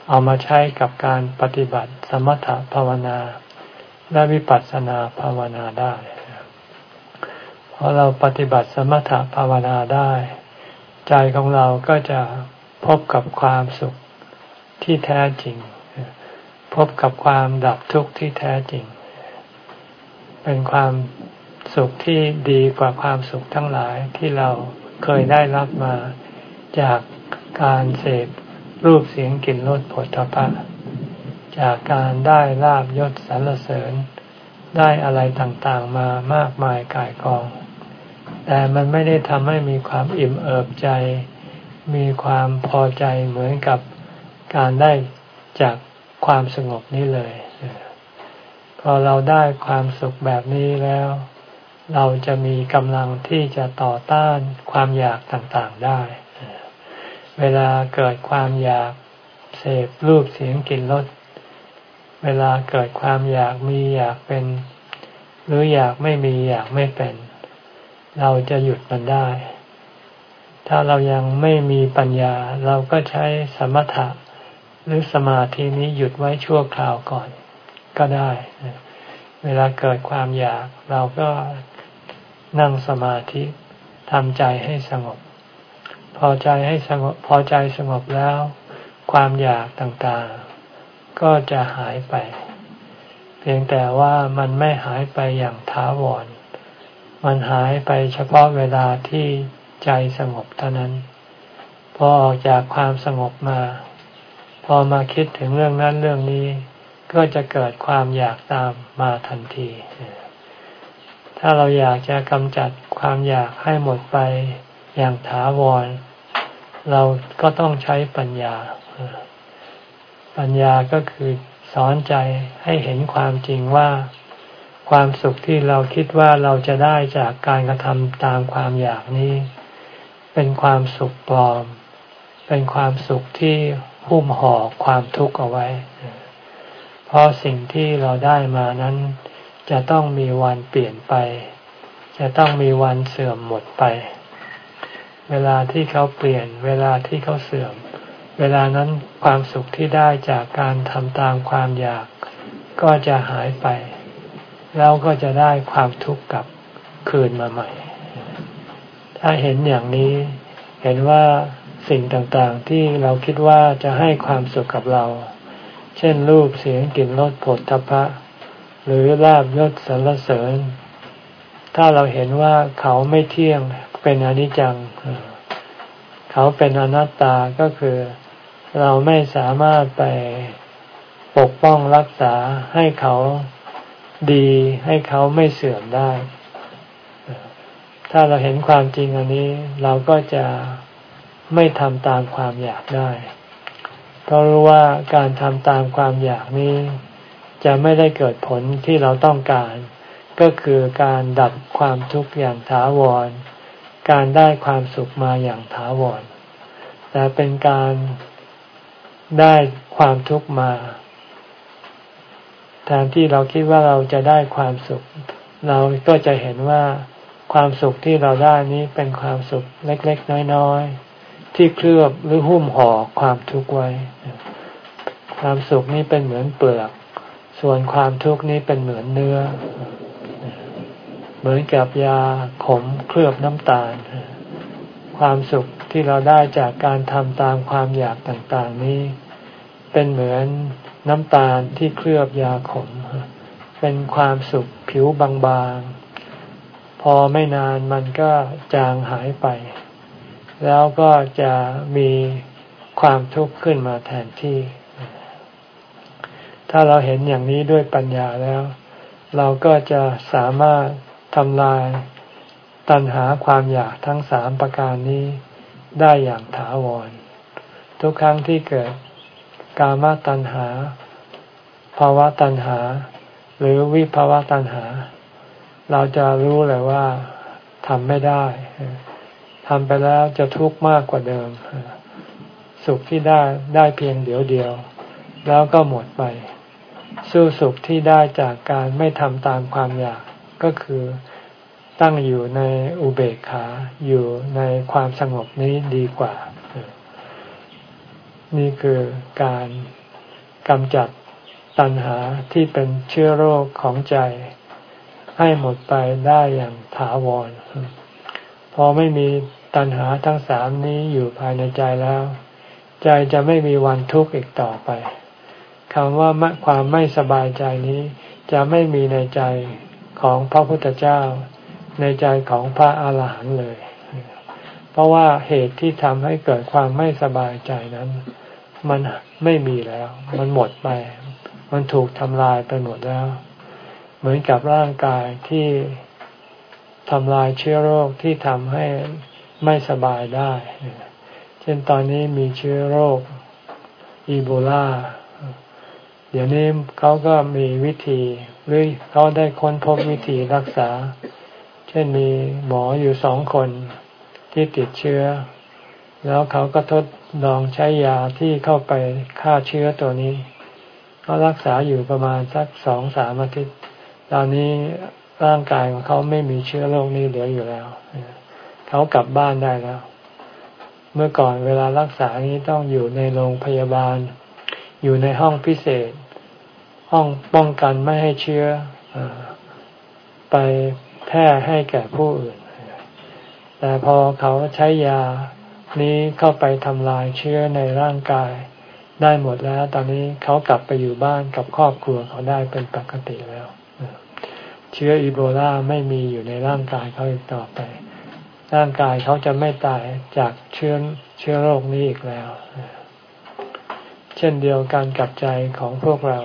เอามาใช้กับการปฏิบัติสมถภาวนา และวิปัสสนาภาวนาได้พอเราปฏิบัติสมถภาวนาได้ ใจของเราก็จะพบกับความสุขที่แท้จริง พบกับความดับทุกข์ที่แท้จริง เป็นความสุขที่ดีกว่าความสุขทั้งหลายที่เราเคยได้รับมาจากการเสพ รูปเสียงกลิ่นรสผลทพะจากการได้ลาบยศสรรเสริญ ได้อะไรต่างๆมามากมายกายกอง แต่มันไม่ได้ทำให้มีความอิ่มเอิบใจ มีความพอใจเหมือนกับการได้จากความสงบนี้เลย พอเราได้ความสุขแบบนี้แล้ว เราจะมีกำลังที่จะต่อต้านความอยากต่างๆได้ เวลาเกิดความอยากเสพรูปเสียงกลิ่นรสเวลาเกิดความอยากมีอยากเป็น หรืออยากไม่มีอยากไม่เป็น เราจะหยุดมันได้ ถ้าเรายังไม่มีปัญญา เราก็ใช้สมถะ หรือสมาธินี้หยุดไว้ชั่วคราวก่อน ก็ได้ เวลาเกิดความอยาก เราก็นั่งสมาธิทำใจให้สงบ พอใจให้สงบพอใจสงบแล้ว ความอยากต่างๆ ก็จะหายไป เพียงแต่ว่ามันไม่หายไปอย่างท้าวร มันหายไปเฉพาะเวลาที่ใจสงบเท่านั้น พอออกจากความสงบมา พอมาคิดถึงเรื่องนั้นเรื่องนี้ ก็จะเกิดความอยากตามมาทันที ถ้าเราอยากจะกำจัดความอยากให้หมดไป อย่างถาวร เราก็ต้องใช้ปัญญา ปัญญาก็คือสอนใจให้เห็นความจริงว่าความสุขที่เราคิดว่าเราจะได้จากการกระทำตามความอยากนี้ เป็นความสุขปลอม เป็นความสุขที่หุ้มห่อความทุกข์เอาไว้ เพราะสิ่งที่เราได้มานั้น จะต้องมีวันเปลี่ยนไป จะต้องมีวันเสื่อมหมดไป เวลาที่เขาเปลี่ยน เวลาที่เขาเสื่อม เวลานั้นความสุขที่ได้จากการทำตามความอยาก ก็จะหายไป แล้วก็จะได้ความทุกข์กลับคืนมาใหม่ ถ้าเห็นอย่างนี้ เห็นว่าสิ่งต่างๆที่เราคิดว่าจะให้ความสุขกับเรา เช่นรูปเสียงกลิ่นรสผลทพะ หรือลาบยศสรรเสริญ ถ้าเราเห็นว่าเขาไม่เที่ยงเป็นอนิจจัง เขาเป็นอนัตตาก็คือ เราไม่สามารถไปปกป้องรักษาให้เขาดีให้เขาไม่เสื่อมได้ ถ้าเราเห็นความจริงอันนี้ เราก็จะไม่ทำตามความอยากได้ เพราะรู้ว่าการทำตามความอยากนี้ จะไม่ได้เกิดผลที่เราต้องการ ก็คือการดับความทุกข์อย่างถาวร การได้ความสุขมาอย่างถาวร แต่เป็นการได้ความทุกข์มาแทนที่เราคิดว่าเราจะได้ความสุข เราก็จะเห็นว่าความสุขที่เราได้นี้เป็นความสุขเล็ก ๆ น้อยๆ ที่เคลือบหรือหุ้มห่อความทุกข์ไว้ ความสุขนี้เป็นเหมือนเปลือก ส่วนความทุกข์นี้เป็นเหมือนเนื้อ เหมือนกับยาขมเคลือบน้ำตาล ความสุขที่เราได้จากการทำตามความอยากต่างๆนี้ เป็นเหมือนน้ำตาลที่เคลือบยาขม เป็นความสุขผิวบางๆ พอไม่นานมันก็จางหายไป แล้วก็จะมีความทุกข์ขึ้นมาแทนที่ ถ้าเราเห็นอย่างนี้ด้วยปัญญาแล้ว เราก็จะสามารถ ทำลายตัณหาความอยากทั้งสามประการนี้ได้อย่างถาวร ทุกครั้งที่เกิดกามตัณหาภาวะตัณหา หรือวิภาวะตัณหา เราจะรู้เลยว่าทำไม่ได้ทำไปแล้วจะทุกข์มากกว่าเดิม สุขที่ได้ได้เพียงเดียวเดียว แล้วก็หมดไป สู้สุขที่ได้จากการไม่ทำตามความอยาก ก็คือตั้งอยู่ในอุเบกขาอยู่ในความสงบนี้ดีกว่า นี่คือการกำจัดตัณหาที่เป็นเชื้อโรคของใจ ให้หมดไปได้อย่างถาวร พอไม่มีตัณหาทั้งสามนี้อยู่ภายในใจแล้ว ใจจะไม่มีวันทุกข์อีกต่อไปคำว่าความไม่สบายใจนี้จะไม่มีในใจ ของพระพุทธเจ้า ในใจของพระอาหารหันต์เลย เพราะว่าเหตุที่ทำให้เกิดความไม่สบายใจนั้น มันไม่มีแล้ว มันหมดไป มันถูกทำลายไปหมดแล้ว เหมือนกับร่างกายที่ทำลายเชื้อโรคที่ทำให้ไม่สบายได้ เช่นตอนนี้มีเชื้อโรคอีโบลา เดี๋ยวนี้เขาก็มีวิธีหรือเขาได้ค้นพบวิธีรักษา เช่นมีหมออยู่สองคนที่ติดเชื้อ แล้วเขาก็ทดลองใช้ยาที่เข้าไปฆ่าเชื้อตัวนี้เขารักษาอยู่ประมาณสักสองสามอาทิตย์ตอนนี้ร่างกายของเขาไม่มีเชื้อโรคนี้เหลืออยู่แล้ว เขากลับบ้านได้แล้ว เมื่อก่อนเวลารักษานี้ต้องอยู่ในโรงพยาบาล อยู่ในห้องพิเศษ ห้องป้องกันไม่ให้เชื้ออไปแพร่ให้แก่ผู้อื่น แต่พอเขาใช้ยานี้เข้าไปทำลายเชื้อในร่างกาย ได้หมดแล้ว ตอนนี้เขากลับไปอยู่บ้านกับครอบครัวเขาได้เป็นปกติแล้วเชื้ออีโบลาไม่มีอยู่ในร่างกายเขาอีกต่อไป ร่างกายเขาจะไม่ตายจากเชื้อเชื้อโรคนี้อีกแล้ว เช่นเดียวกันกับใจของพวกเรา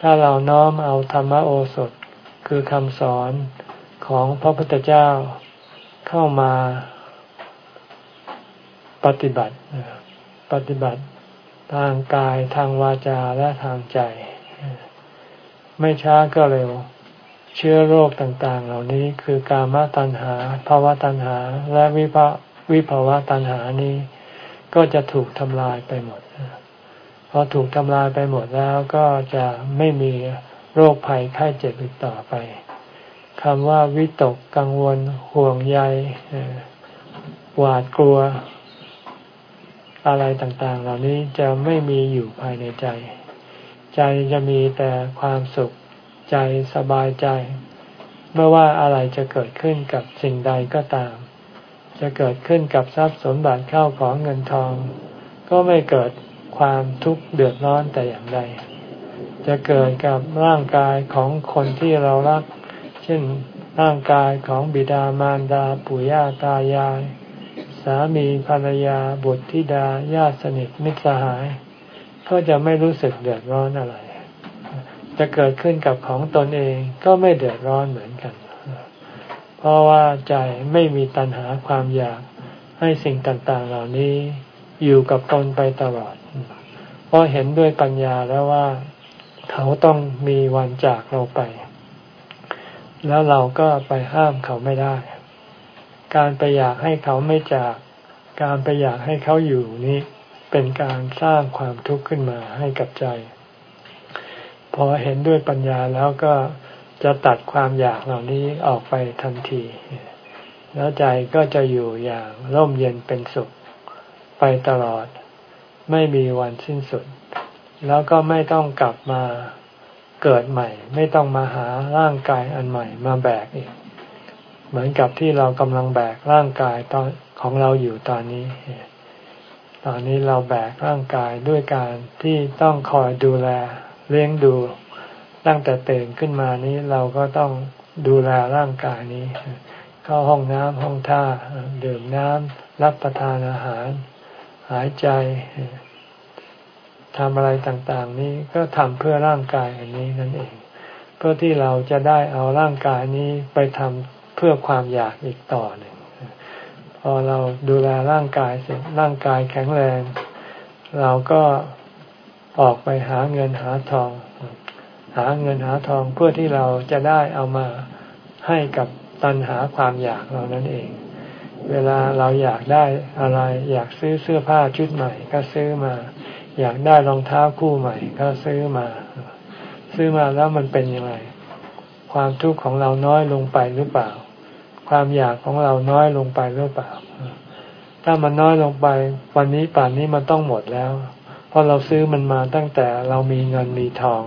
ถ้าเราน้อมเอาธรรมโอสถ คือคำสอนของพระพุทธเจ้าเข้ามาปฏิบัติ ปฏิบัติทางกายทางวาจาและทางใจ ไม่ช้าก็เร็ว เชื้อโรคต่างๆ เหล่านี้คือกามตัณหาภาวะตัณหา และวิภวิภาวะตัณหานี้ ก็จะถูกทำลายไปหมด พอถูกทำลายไปหมดแล้วก็จะไม่มีโรคภัยไข้เจ็บอีกต่อไปคำว่าวิตกกังวล ห่วงใยหวาดกลัว อะไรต่างๆ เหล่านี้จะไม่มีอยู่ภายในใจ ใจจะมีแต่ความสุขใจสบายใจ ไม่ว่าอะไรจะเกิดขึ้นกับสิ่งใดก็ตาม จะเกิดขึ้นกับทรัพย์สมบัติเข้าของเงินทอง ก็ไม่เกิด ความทุกข์เดือดร้อนแต่อย่างใด จะเกิดกับร่างกายของคนที่เรารัก เช่นร่างกายของบิดามารดาปู่ย่าตายาย สามีภรรยาบุตรธิดาญาติสนิทมิตรสหาย ก็จะไม่รู้สึกเดือดร้อนอะไร จะเกิดขึ้นกับของตนเองก็ไม่เดือดร้อนเหมือนกัน เพราะว่าใจไม่มีตัณหาความอยากให้สิ่งต่างๆเหล่านี้ อยู่กับตนไปตลอด เพราะเห็นด้วยปัญญาแล้วว่าเขาต้องมีวันจากเราไป แล้วเราก็ไปห้ามเขาไม่ได้ การไปอยากให้เขาไม่จาก การไปอยากให้เขาอยู่นี้เป็นการสร้างความทุกข์ขึ้นมาให้กับใจ พอเห็นด้วยปัญญาแล้วก็จะตัดความอยากเหล่านี้ออกไปทันที แล้วใจก็จะอยู่อย่างร่มเย็นเป็นสุข ไปตลอด ไม่มีวันสิ้นสุด แล้วก็ไม่ต้องกลับมาเกิดใหม่ ไม่ต้องมาหาร่างกายอันใหม่มาแบกอีก เหมือนกับที่เรากำลังแบกร่างกายตอนของเราอยู่ตอนนี้ ตอนนี้เราแบกร่างกายด้วยการที่ต้องคอยดูแลเลี้ยงดู ตั้งแต่ตื่นขึ้นมานี้เราก็ต้องดูแลร่างกายนี้ เข้าห้องน้ำห้องท่า ดื่มน้ำรับประทานอาหาร หายใจทำอะไรต่างๆ นี้ก็ทำเพื่อร่างกายอันนี้นั่นเอง เพื่อที่เราจะได้เอาร่างกายนี้ไปทำเพื่อความอยากอีกต่อหนึ่งพอเราดูแลร่างกายเสร็จร่างกายแข็งแรง เราก็ออกไปหาเงินหาทอง หาเงินหาทองเพื่อที่เราจะได้เอามาให้กับตันหาความอยากเรานั่นเอง เวลาเราอยากได้อะไร อยากซื้อเสื้อผ้าชุดใหม่ ก็ซื้อมา อยากได้รองเท้าคู่ใหม่ ก็ซื้อมา ซื้อมาแล้วมันเป็นยังไงความทุกข์ของเราน้อยลงไปหรือเปล่า ความอยากของเราน้อยลงไปหรือเปล่า ถ้ามันน้อยลงไป วันนี้ป่านนี้มันต้องหมดแล้วเพราะเราซื้อมันมาตั้งแต่เรามีเงินมีทอง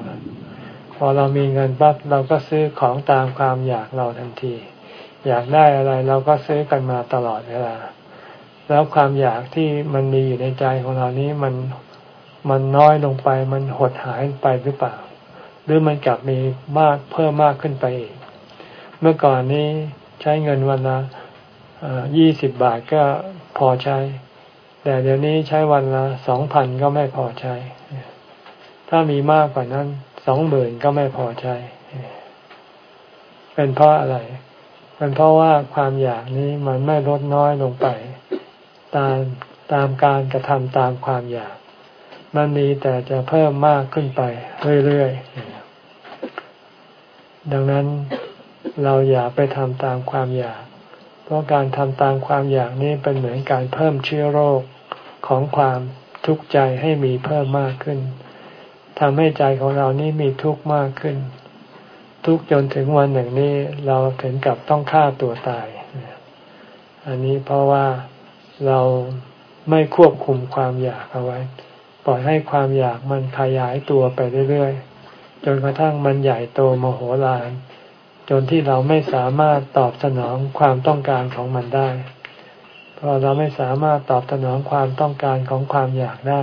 พอเรามีเงินปั๊บเราก็ซื้อของตามความอยากเราทันที อยากได้อะไรเราก็ซื้อกันมาตลอดเวลา แล้วความอยากที่มันมีอยู่ในใจของเรานี้มันมันน้อยลงไป มันหดหายไปหรือเปล่า หรือมันกลับมีมากเพิ่มมากขึ้นไปอีก เมื่อก่อนนี้ใช้เงินวันละยี่สิบบาทก็พอใช้ แต่เดี๋ยวนี้ใช้วันละสองพันก็ไม่พอใช้ ถ้ามีมากกว่านั้นสองหมื่นก็ไม่พอใช้ เป็นเพราะอะไร เป็นเพราะว่าความอยากนี้มันไม่ลดน้อยลงไป ตามตามการกระทำตามความอยาก มันมีแต่จะเพิ่มมากขึ้นไปเรื่อยๆ ดังนั้นเราอย่าไปทำตามความอยาก เพราะการทำตามความอยากนี้เป็นเหมือนการเพิ่มเชื้อโรคของความทุกข์ใจให้มีเพิ่มมากขึ้นทำให้ใจของเรานี่มีทุกข์มากขึ้น ทุกจนถึงวันหนึ่งนี้เราถึงกับต้องฆ่าตัวตาย อันนี้เพราะว่าเราไม่ควบคุมความอยากเอาไว้ ปล่อยให้ความอยากมันขยายตัวไปเรื่อยๆ จนกระทั่งมันใหญ่โตมโหฬารจนที่เราไม่สามารถตอบสนองความต้องการของมันได้พอเราไม่สามารถตอบสนองความต้องการของความอยากได้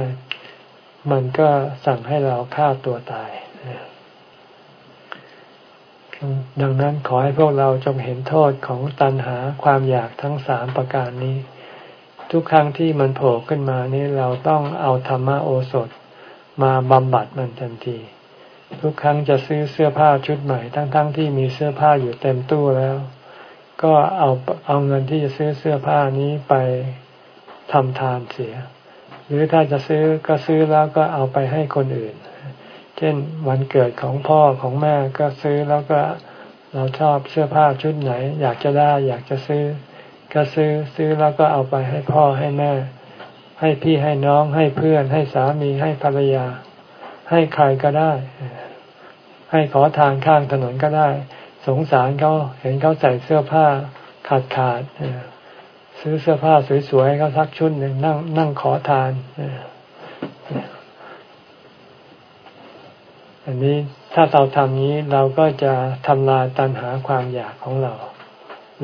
มันก็สั่งให้เราฆ่าตัวตาย ดังนั้นขอให้พวกเราจงเห็นโทษของตัณหาความอยากทั้งสามประการนี้ ทุกครั้งที่มันโผล่ขึ้นมานี้เราต้องเอาธรรมโอสถมาบำบัดมันทันที ทุกครั้งจะซื้อเสื้อผ้าชุดใหม่ทั้งๆทที่มีเสื้อผ้าอยู่เต็มตู้แล้ว ก็เอาเอาเงินที่จะซื้อเสื้อผ้านี้ไปทำทานเสีย หรือถ้าจะซื้อก็ซื้อแล้วก็เอาไปให้คนอื่น ช่นวันเกิดของพ่อของแม่ก็ซื้อแล้วก็เราชอบเสื้อผ้าชุดไหน อยากจะได้อยากจะซื้อ ก็ซื้อซื้อแล้วก็เอาไปให้พ่อให้แม่ ให้พี่ให้น้องให้เพื่อนให้สามีให้ภรรยา ให้ใครก็ได้ ให้ขอทานข้างถนนก็ได้ สงสารเขาเห็นเขาใส่เสื้อผ้าขาดขาดซื้อเสื้อผ้าสวยๆเขาสักชุดหนึ่งนั่งนั่งขอทาน อันนี้ถ้าเราทำนี้เราก็จะทำลายตันหาความอยากของเรา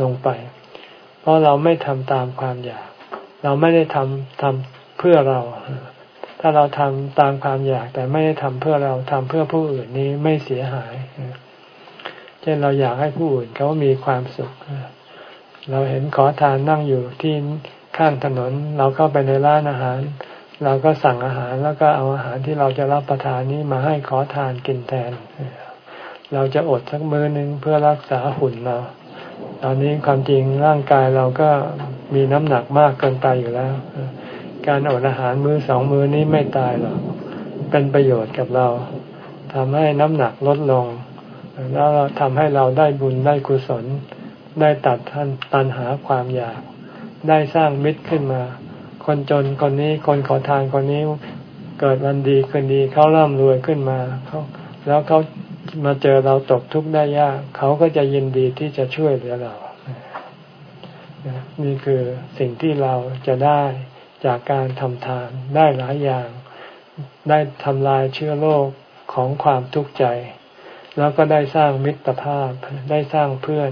ลงไป เพราะเราไม่ทำตามความอยาก เราไม่ได้ทำทำเพื่อเรา ถ้าเราทำตามความอยากแต่ไม่ได้ทำเพื่อเราทำเพื่อผู้อื่นนี้ไม่เสียหาย เช่นเราอยากให้ผู้อื่นเขามีความสุข เราเห็นขอทานนั่งอยู่ที่ข้างถนน เราเข้าไปในร้านอาหาร เราก็สั่งอาหารแล้วก็เอาอาหารที่เราจะรับประทานนี้มาให้ขอทานกินแทน เราจะอดสักมื้อนึงเพื่อรักษาหุ่นเรา ตอนนี้ความจริงร่างกายเราก็มีน้ำหนักมากเกินไปอยู่แล้ว การอดอาหารมื้อสองมื้อนี้ไม่ตายหรอก เป็นประโยชน์กับเราทำให้น้ำหนักลดลง แล้วทำให้เราได้บุญได้กุศล ได้ตัดท่านตันหาความอยาก ได้สร้างมิตรขึ้นมา คนจนคนนี้คนขอทานคนนี้เกิดวันดีคืนดีเขาร่ำรวยขึ้นมาเขาแล้วเขามาเจอเราตกทุกข์ได้ยากเขาก็จะยินดีที่จะช่วยเหลือเรา นี่คือสิ่งที่เราจะได้จากการทำทานได้หลายอย่าง ได้ทำลายเชื้อโรคของความทุกข์ใจ แล้วก็ได้สร้างมิตรภาพได้สร้างเพื่อน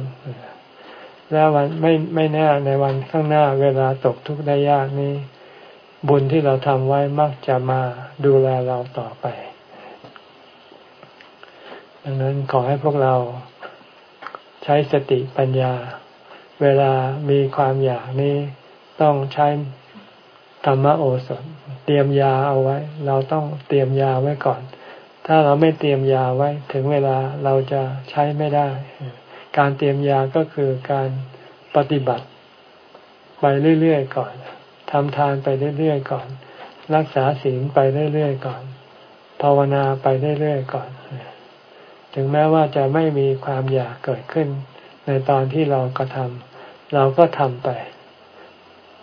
แล้ววันไม่ไม่แน่ในวันข้างหน้าเวลาตกทุกข์ได้ยากนี้ บุญที่เราทำไว้มักจะมาดูแลเราต่อไป ดังนั้นขอให้พวกเราใช้สติปัญญา เวลามีความอยากนี้ต้องใช้ธรรมโอสถ เตรียมยาเอาไว้ เราต้องเตรียมยาไว้ก่อน ถ้าเราไม่เตรียมยาไว้ ถึงเวลาเราจะใช้ไม่ได้ การเตรียมยาก็คือการปฏิบัติ ไปเรื่อยๆก่อนทำทานไปเรื่อยๆก่อน รักษาศีลไปเรื่อยๆก่อน ภาวนาไปเรื่อยๆก่อน ถึงแม้ว่าจะไม่มีความอยากเกิดขึ้น ในตอนที่เรากระทำเราก็ทำไป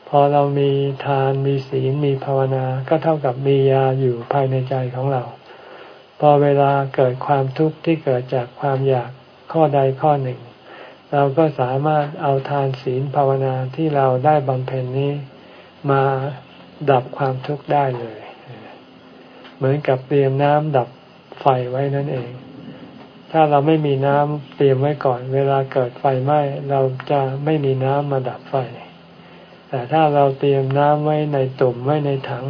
พอเรามีทานมีศีลมีภาวนาก็เท่ากับมียาอยู่ภายในใจของเรา พอเวลาเกิดความทุกข์ที่เกิดจากความอยาก ข้อใดข้อหนึ่ง เราก็สามารถเอาทานศีลภาวนาที่เราได้บำเพ็ญนี้มาดับความทุกข์ได้เลย เหมือนกับเตรียมน้ำดับไฟไว้นั่นเอง ถ้าเราไม่มีน้ำเตรียมไว้ก่อน เวลาเกิดไฟไหม้เราจะไม่มีน้ำมาดับไฟ แต่ถ้าเราเตรียมน้ำไว้ในตุ่มไว้ในถัง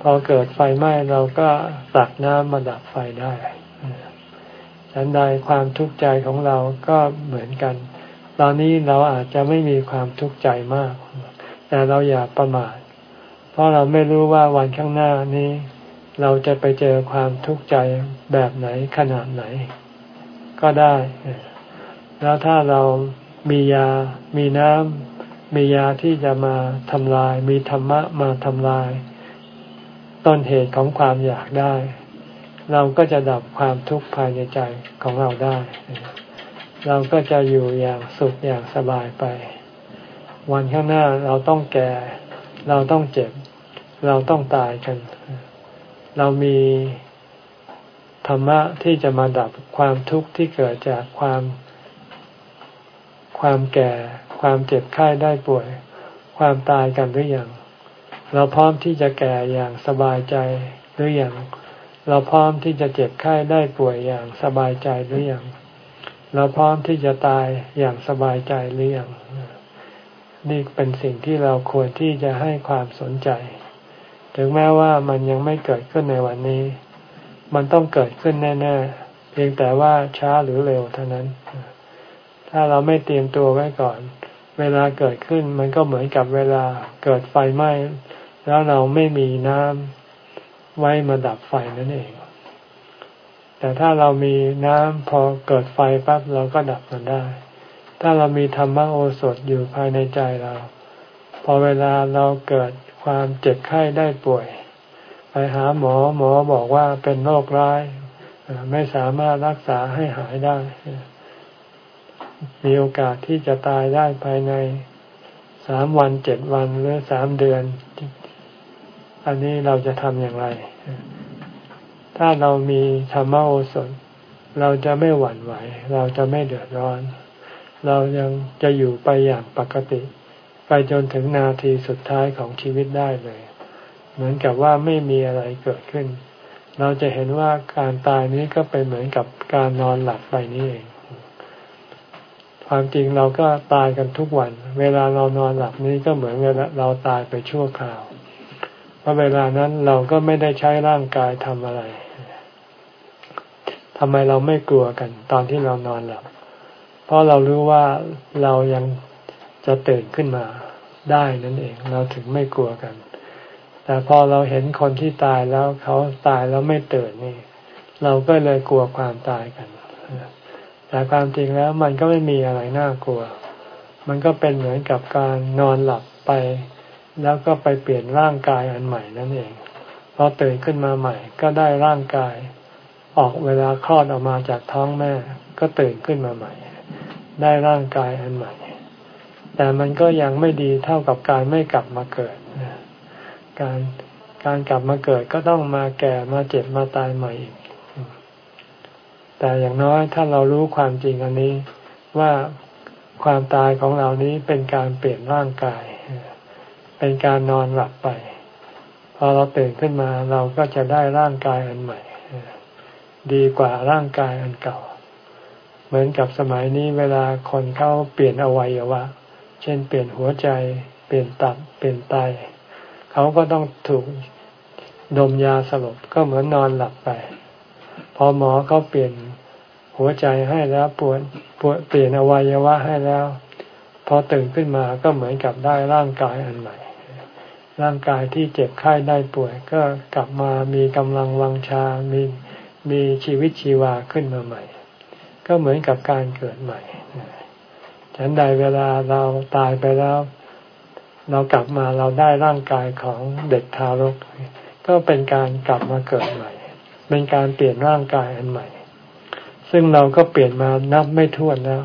พอเกิดไฟไหม้เราก็ตักน้ำมาดับไฟได้ ฉันใดความทุกข์ใจของเราก็เหมือนกัน ตอนนี้เราอาจจะไม่มีความทุกข์ใจมาก แต่เราอย่าประมาท เพราะเราไม่รู้ว่าวันข้างหน้านี้ เราจะไปเจอความทุกข์ใจแบบไหนขนาดไหน ก็ได้ แล้วถ้าเรามียา มีน้ำ มียาที่จะมาทำลาย มีธรรมะมาทำลาย ต้นเหตุของความอยากได้ เราก็จะดับความทุกข์ภายในใจของเราได้ เราก็จะอยู่อย่างสุขอย่างสบายไป วันข้างหน้าเราต้องแก่ เราต้องเจ็บ เราต้องตายกัน เรามีธรรมะที่จะมาดับความทุกข์ที่เกิดจากความความแก่ ความเจ็บไข้ได้ป่วย ความตายกันหรือยังเราพร้อมที่จะแก่อย่างสบายใจหรืออยัง เราพร้อมที่จะเจ็บไข้ได้ป่วยอย่างสบายใจหรือยัง เราพร้อมที่จะตายอย่างสบายใจหรือยังนี่เป็นสิ่งที่เราควรที่จะให้ความสนใจ ถึงแม้ว่ามันยังไม่เกิดขึ้นในวันนี้ มันต้องเกิดขึ้นแน่ ๆ เพียงแต่ว่าช้าหรือเร็วเท่านั้น ถ้าเราไม่เตรียมตัวไว้ก่อน เวลาเกิดขึ้นมันก็เหมือนกับเวลาเกิดไฟไหม้ แล้วเราไม่มีน้ำ ไว้มาดับไฟนั่นเอง แต่ถ้าเรามีน้ำพอเกิดไฟปั๊บเราก็ดับมันได้ ถ้าเรามีธรรมโอสถอยู่ภายในใจเรา พอเวลาเราเกิดความเจ็บไข้ได้ป่วย ไปหาหมอหมอบอกว่าเป็นโรคร้าย ไม่สามารถรักษาให้หายได้ มีโอกาสที่จะตายได้ภายในสามวันเจ็ดวันหรือสามเดือน อันนี้เราจะทำอย่างไร ถ้าเรามีธรรมโอสถ เราจะไม่หวั่นไหว เราจะไม่เดือดร้อน เรายังจะอยู่ไปอย่างปกติ ไปจนถึงนาทีสุดท้ายของชีวิตได้เลย เหมือนกับว่าไม่มีอะไรเกิดขึ้น เราจะเห็นว่าการตายนี้ก็เป็นเหมือนกับการนอนหลับไปนี่เอง ความจริงเราก็ตายกันทุกวัน เวลาเรานอนหลับนี้ก็เหมือนเวลาเราตายไปชั่วคราว ราะเวลานั้นเราก็ไม่ได้ใช้ร่างกายทำอะไรทำไมเราไม่กลัวกัน ตอนที่เรานอนหลับ เพราะเรารู้ว่าเรายังจะตื่นขึ้นมาได้นั่นเอง เราถึงไม่กลัวกัน แต่พอเราเห็นคนที่ตายแล้วเขาตายแล้วไม่ตื่นนี่ เราก็เลยกลัวความตายกัน แต่ความจริงแล้วมันก็ไม่มีอะไรน่ากลัว มันก็เป็นเหมือนกับการนอนหลับไป แล้วก็ไปเปลี่ยนร่างกายอันใหม่นั่นเองพอตื่นขึ้นมาใหม่ ก็ได้ร่างกาย ออกเวลาคลอดออกมาจากท้องแม่ ก็ตื่นขึ้นมาใหม่ ได้ร่างกายอันใหม่ แต่มันก็ยังไม่ดีเท่ากับการไม่กลับมาเกิดการการกลับมาเกิดก็ต้องมาแก่มาเจ็บมาตายใหม่อีกแต่อย่างน้อยถ้าเรารู้ความจริงอันนี้ว่าความตายของเรานี้เป็นการเปลี่ยนร่างกาย เป็นการนอนหลับไป พอเราตื่นขึ้นมาเราก็จะได้ร่างกายอันใหม่ ดีกว่าร่างกายอันเก่า เหมือนกับสมัยนี้เวลาคนเข้าเปลี่ยนอวัยวะ เช่นเปลี่ยนหัวใจ เปลี่ยนตับ เปลี่ยนไต เขาก็ต้องถูกดมยาสลบก็เหมือนนอนหลับไป พอหมอเขาเปลี่ยนหัวใจให้แล้วปวดปวดเปลี่ยนอวัยวะให้แล้ว พอตื่นขึ้นมาก็เหมือนกับได้ร่างกายอันใหม่ ร่างกายที่เจ็บไข้ได้ป่วย ก็กลับมามีกำลังวังชา มีมีชีวิตชีวาขึ้นมาใหม่ ก็เหมือนกับการเกิดใหม่ ฉันใดเวลาเราตายไปแล้ว เรากลับมาเราได้ร่างกายของเด็กทารก ก็เป็นการกลับมาเกิดใหม่ เป็นการเปลี่ยนร่างกายอันใหม่ ซึ่งเราก็เปลี่ยนมานับไม่ถ้วนแล้ว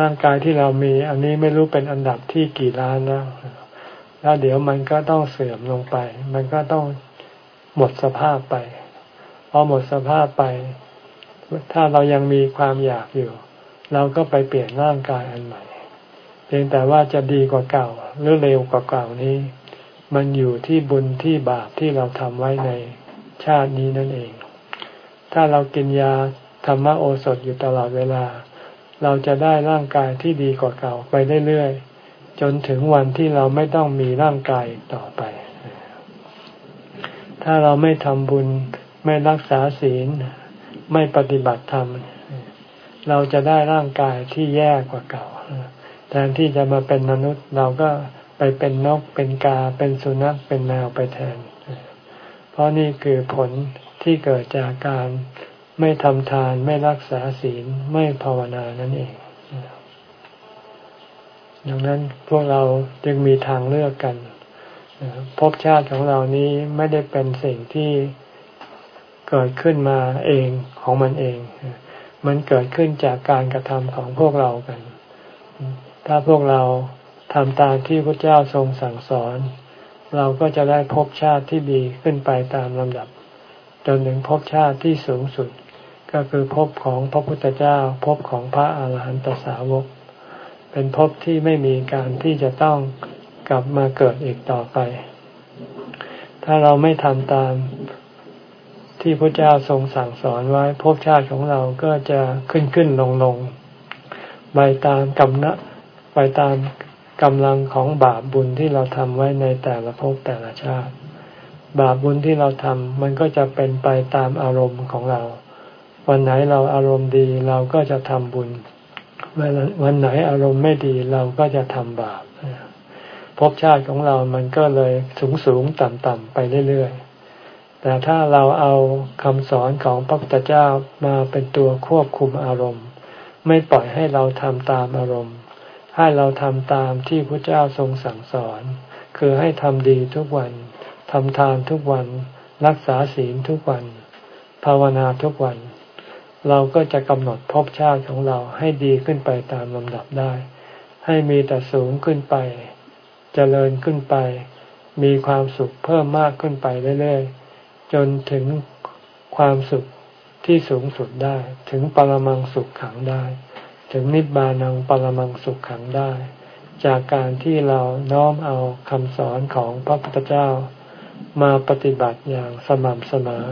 ร่างกายที่เรามี อันนี้ไม่รู้เป็นอันดับที่กี่ล้านแล้ว แล้วเดี๋ยวมันก็ต้องเสื่อมลงไป มันก็ต้องหมดสภาพไป พอหมดสภาพไป ถ้าเรายังมีความอยากอยู่ เราก็ไปเปลี่ยนร่างกายอันใหม่ เพียงแต่ว่าจะดีกว่าเก่า หรือเร็วกว่าเก่านี้ มันอยู่ที่บุญที่บาปที่เราทำไว้ในชาตินี้นั่นเอง ถ้าเรากินยาธรรมโอสถอยู่ตลอดเวลา เราจะได้ร่างกายที่ดีกว่าเก่าไปเรื่อยๆ จนถึงวันที่เราไม่ต้องมีร่างกายต่อไป ถ้าเราไม่ทำบุญไม่รักษาศีล ไม่ปฏิบัติธรรม เราจะได้ร่างกายที่แย่กว่าเก่า แทนที่จะมาเป็นมนุษย์เราก็ไปเป็นนกเป็นกาเป็นสุนัขเป็นแมวไปแทน เพราะนี่คือผลที่เกิดจากการไม่ทำทานไม่รักษาศีลไม่ภาวนานั่นเอง ดังนั้นพวกเราจึงมีทางเลือกกันภพชาติของเรานี้ไม่ได้เป็นสิ่งที่เกิดขึ้นมาเองของมันเอง มันเกิดขึ้นจากการกระทำของพวกเรากัน ถ้าพวกเราทำตามที่พระเจ้าทรงสั่งสอน เราก็จะได้ภพชาติที่ดีขึ้นไปตามลำดับ จนถึงภพชาติที่สูงสุด ก็คือภพของพระพุทธเจ้าภพของพระอาหารหันตสาวก เป็นภพที่ไม่มีการที่จะต้องกลับมาเกิดอีกต่อไป ถ้าเราไม่ทำตามที่พระเจ้าทรงสั่งสอนไว้ภพชาติของเราก็จะขึ้นขึ้นลงลงไปตามกำนะไปตามกำลังของบาปบุญที่เราทำไว้ในแต่ละภพแต่ละชาติ บาปบุญที่เราทำมันก็จะเป็นไปตามอารมณ์ของเรา วันไหนเราอารมณ์ดีเราก็จะทำบุญ วันไหนอารมณ์ไม่ดีเราก็จะทำบาปภพชาติของเรามันก็เลยสูงสูงต่ำต่ำไปเรื่อยๆ แต่ถ้าเราเอาคำสอนของพระพุทธเจ้ามาเป็นตัวควบคุมอารมณ์ ไม่ปล่อยให้เราทำตามอารมณ์ ให้เราทำตามที่พระเจ้าทรงสั่งสอน คือให้ทำดีทุกวันทำทานทุกวัน รักษาศีลทุกวัน ภาวนาทุกวัน เราก็จะกำหนดภพชาติของเราให้ดีขึ้นไปตามลำดับได้ ให้มีแต่สูงขึ้นไปเจริญขึ้นไป มีความสุขเพิ่มมากขึ้นไปเรื่อยๆ จนถึงความสุขที่สูงสุดได้ ถึงปรมังสุขขังได้ ถึงนิบานังปรมังสุขขังได้ จากการที่เราน้อมเอาคำสอนของพระพุทธเจ้า มาปฏิบัติอย่างสม่ำเสมอ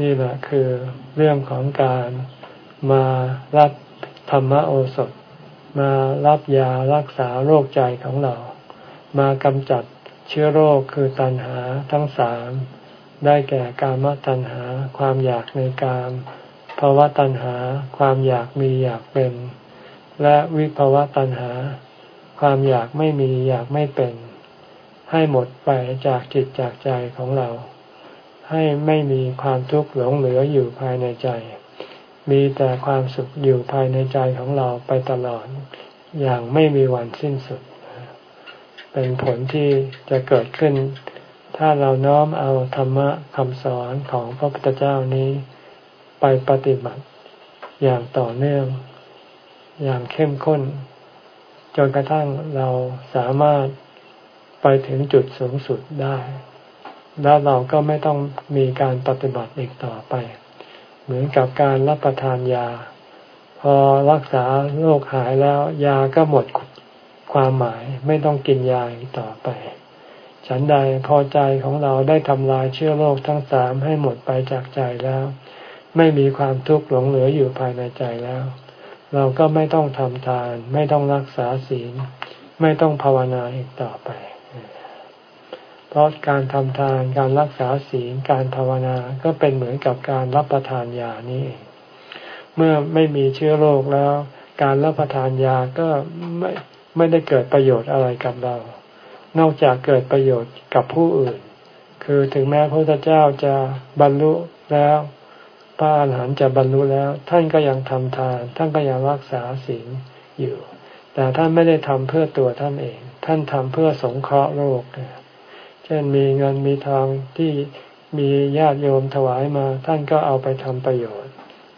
นี่แหละคือเรื่องของการมารับธรรมโอสถ มารับยารักษาโรคใจของเรา มากำจัดเชื้อโรคคือตัณหาทั้งสาม ได้แก่กามตัณหา ความอยากในกามภาวะตัณหา ความอยากมีอยากเป็น และวิภาวะตัณหา ความอยากไม่มีอยากไม่เป็น ให้หมดไปจากจิตจากใจของเรา ให้ไม่มีความทุกข์หลงเหลืออยู่ภายในใจ มีแต่ความสุขอยู่ภายในใจของเราไปตลอด อย่างไม่มีวันสิ้นสุด เป็นผลที่จะเกิดขึ้น ถ้าเราน้อมเอาธรรมะคำสอนของพระพุทธเจ้านี้ ไปปฏิบัติอย่างต่อเนื่อง อย่างเข้มข้น จนกระทั่งเราสามารถไปถึงจุดสูงสุดได้ แล้วเราก็ไม่ต้องมีการปฏิบัติอีกต่อไป เหมือนกับการรับประทานยา พอรักษาโรคหายแล้ว ยาก็หมดความหมายไม่ต้องกินยาอีกต่อไป ฉันใดพอใจของเราได้ทำลายเชื้อโรคทั้งสามให้หมดไปจากใจแล้ว ไม่มีความทุกข์หลงเหลืออยู่ภายในใจแล้ว เราก็ไม่ต้องทำทาน ไม่ต้องรักษาศีล ไม่ต้องภาวนาอีกต่อไป เพราะการทำทานการรักษาศีลการภาวนาก็เป็นเหมือนกับการรับประทานยานี่เมื่อไม่มีเชื้อโรคแล้ว การรับประทานยาก็ไม่ไม่ได้เกิดประโยชน์อะไรกับเรา นอกจากเกิดประโยชน์กับผู้อื่น คือถึงแม้พระพุทธเจ้าจะบรรลุแล้วพระอรหันต์จะบรรลุแล้ว ท่านก็ยังทำทาน ท่านก็ยังรักษาศีลอยู่ แต่ท่านไม่ได้ทำเพื่อตัวท่านเอง ท่านทำเพื่อสงเคราะห์โลก ช่นมีเงินมีทองที่มีญาติโยมถวายมา ท่านก็เอาไปทำประโยชน์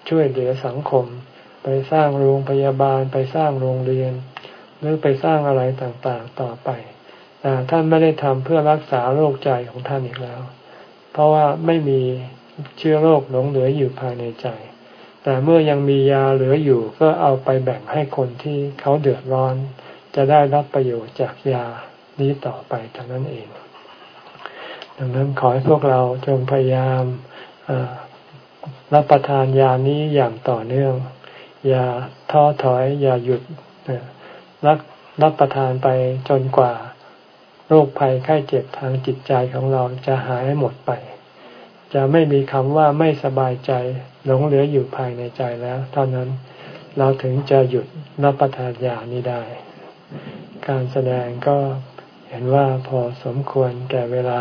ช่วยเหลือสังคม ไปสร้างโรงพยาบาลไปสร้างโรงเรียน หรือไปสร้างอะไรต่างๆต่อไปแต่ท่านไม่ได้ทำเพื่อรักษาโรคใจของท่านอีกแล้ว เพราะว่าไม่มีเชื้อโรคหลงเหลืออยู่ภายในใจ แต่เมื่อยังมียาเหลืออยู่ก็เอาไปแบ่งให้คนที่เขาเดือดร้อน จะได้รับประโยชน์จากยานี้ต่อไปเท่านั้นเอง ดังนั้นขอให้พวกเราจงพยายามรับประทานยานี้อย่างต่อเนื่อง อย่าท้อถอย อย่าหยุดรับรับประทานไปจนกว่าโรคภัยไข้เจ็บทางจิตใจของเราจะหายหมดไป จะไม่มีคำว่าไม่สบายใจหลงเหลืออยู่ภายในใจแล้ว เท่านั้นเราถึงจะหยุดรับประทานยานี้ได้ การแสดงก็เห็นว่าพอสมควรแก่เวลา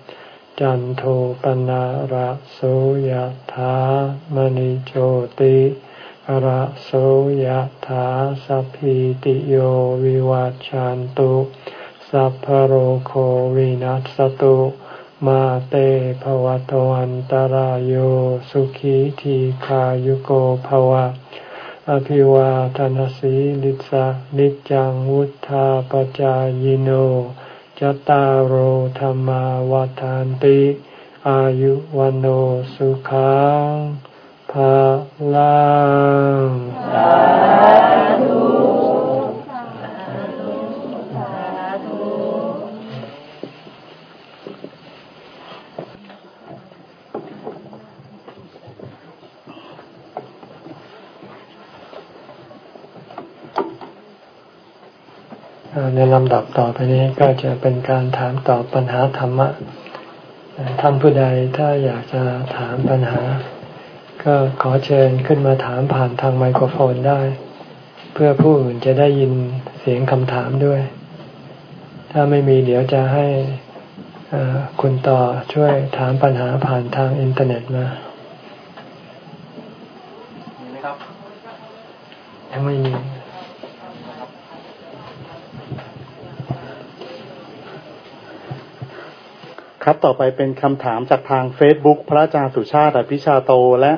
จันโทปนะระโสยธามณิโชติระโสยธาสัพพิติโยวิวัจจันตุสัพพโรโควินัสตุมาเตภวะตวันตารโยสุขีทีขายุโกภวะ อภิวาทานสีลิสานิจังวุธาปจายโน จตารโหธรรมวาทานติ อายุวันโอสุขังภาลัง ในลำดับต่อไปนี้ก็จะเป็นการถามตอบปัญหาธรรมะท่านผู้ใดถ้าอยากจะถามปัญหา ก็ขอเชิญขึ้นมาถามผ่านทางไมโครโฟนได้ เพื่อผู้อื่นจะได้ยินเสียงคำถามด้วย ถ้าไม่มีเดี๋ยวจะให้คุณต่อช่วยถามปัญหาผ่านทางอินเทอร์เน็ตมามีไหมครับยังไม่มี ครับต่อไปเป็นคำถามจากทาง Facebook พระอาจารย์สุชาติพิชาโตและ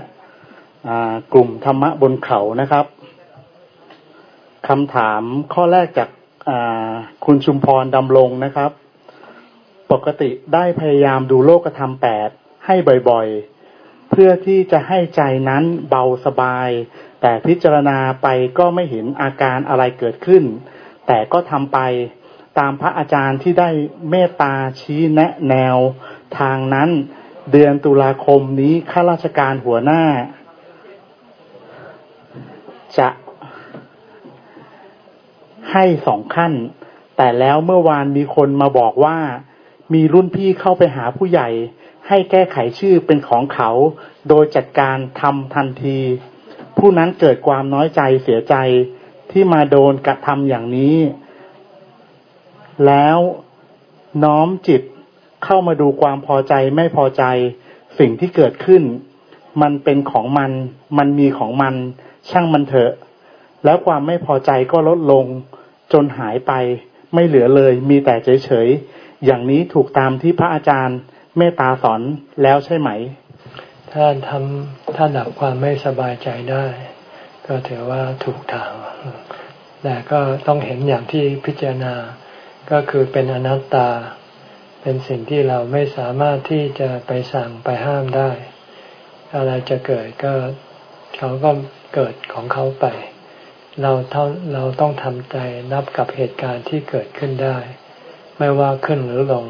กลุ่มธรรมะบนเขานะครับคำถามข้อแรกจากคุณชุมพรดำรงนะครับ ปกติได้พยายามดูโลกธรรมแปดให้บ่อยๆ เพื่อที่จะให้ใจนั้นเบาสบาย แต่พิจารณาไปก็ไม่เห็นอาการอะไรเกิดขึ้น แต่ก็ทำไป ตามพระอาจารย์ที่ได้เมตตาชี้แนะแนวทางนั้น เดือนตุลาคมนี้ข้าราชการหัวหน้า จะให้สองขั้น แต่แล้วเมื่อวานมีคนมาบอกว่า มีรุ่นพี่เข้าไปหาผู้ใหญ่ ให้แก้ไขชื่อเป็นของเขา โดยจัดการทำทันที ผู้นั้นเกิดความน้อยใจเสียใจที่มาโดนกระทำอย่างนี้ แล้วน้อมจิตเข้ามาดูความพอใจไม่พอใจสิ่งที่เกิดขึ้น มันเป็นของมัน มันมีของมันช่างมันเถอะ แล้วความไม่พอใจก็ลดลง จนหายไป ไม่เหลือเลย มีแต่เฉยๆอย่างนี้ถูกตามที่พระอาจารย์เมตตาสอนแล้วใช่ไหม ถ้าทำถ้าดับความไม่สบายใจได้ ก็ถือว่าถูกทางแต่ก็ต้องเห็นอย่างที่พิจารณา ก็คือเป็นอนัตตา เป็นสิ่งที่เราไม่สามารถที่จะไปสั่งไปห้ามได้ อะไรจะเกิดก็เขาก็เกิดของเขาไป เราเท่าเราต้องทำใจนับกับเหตุการณ์ที่เกิดขึ้นได้ ไม่ว่าขึ้นหรือลง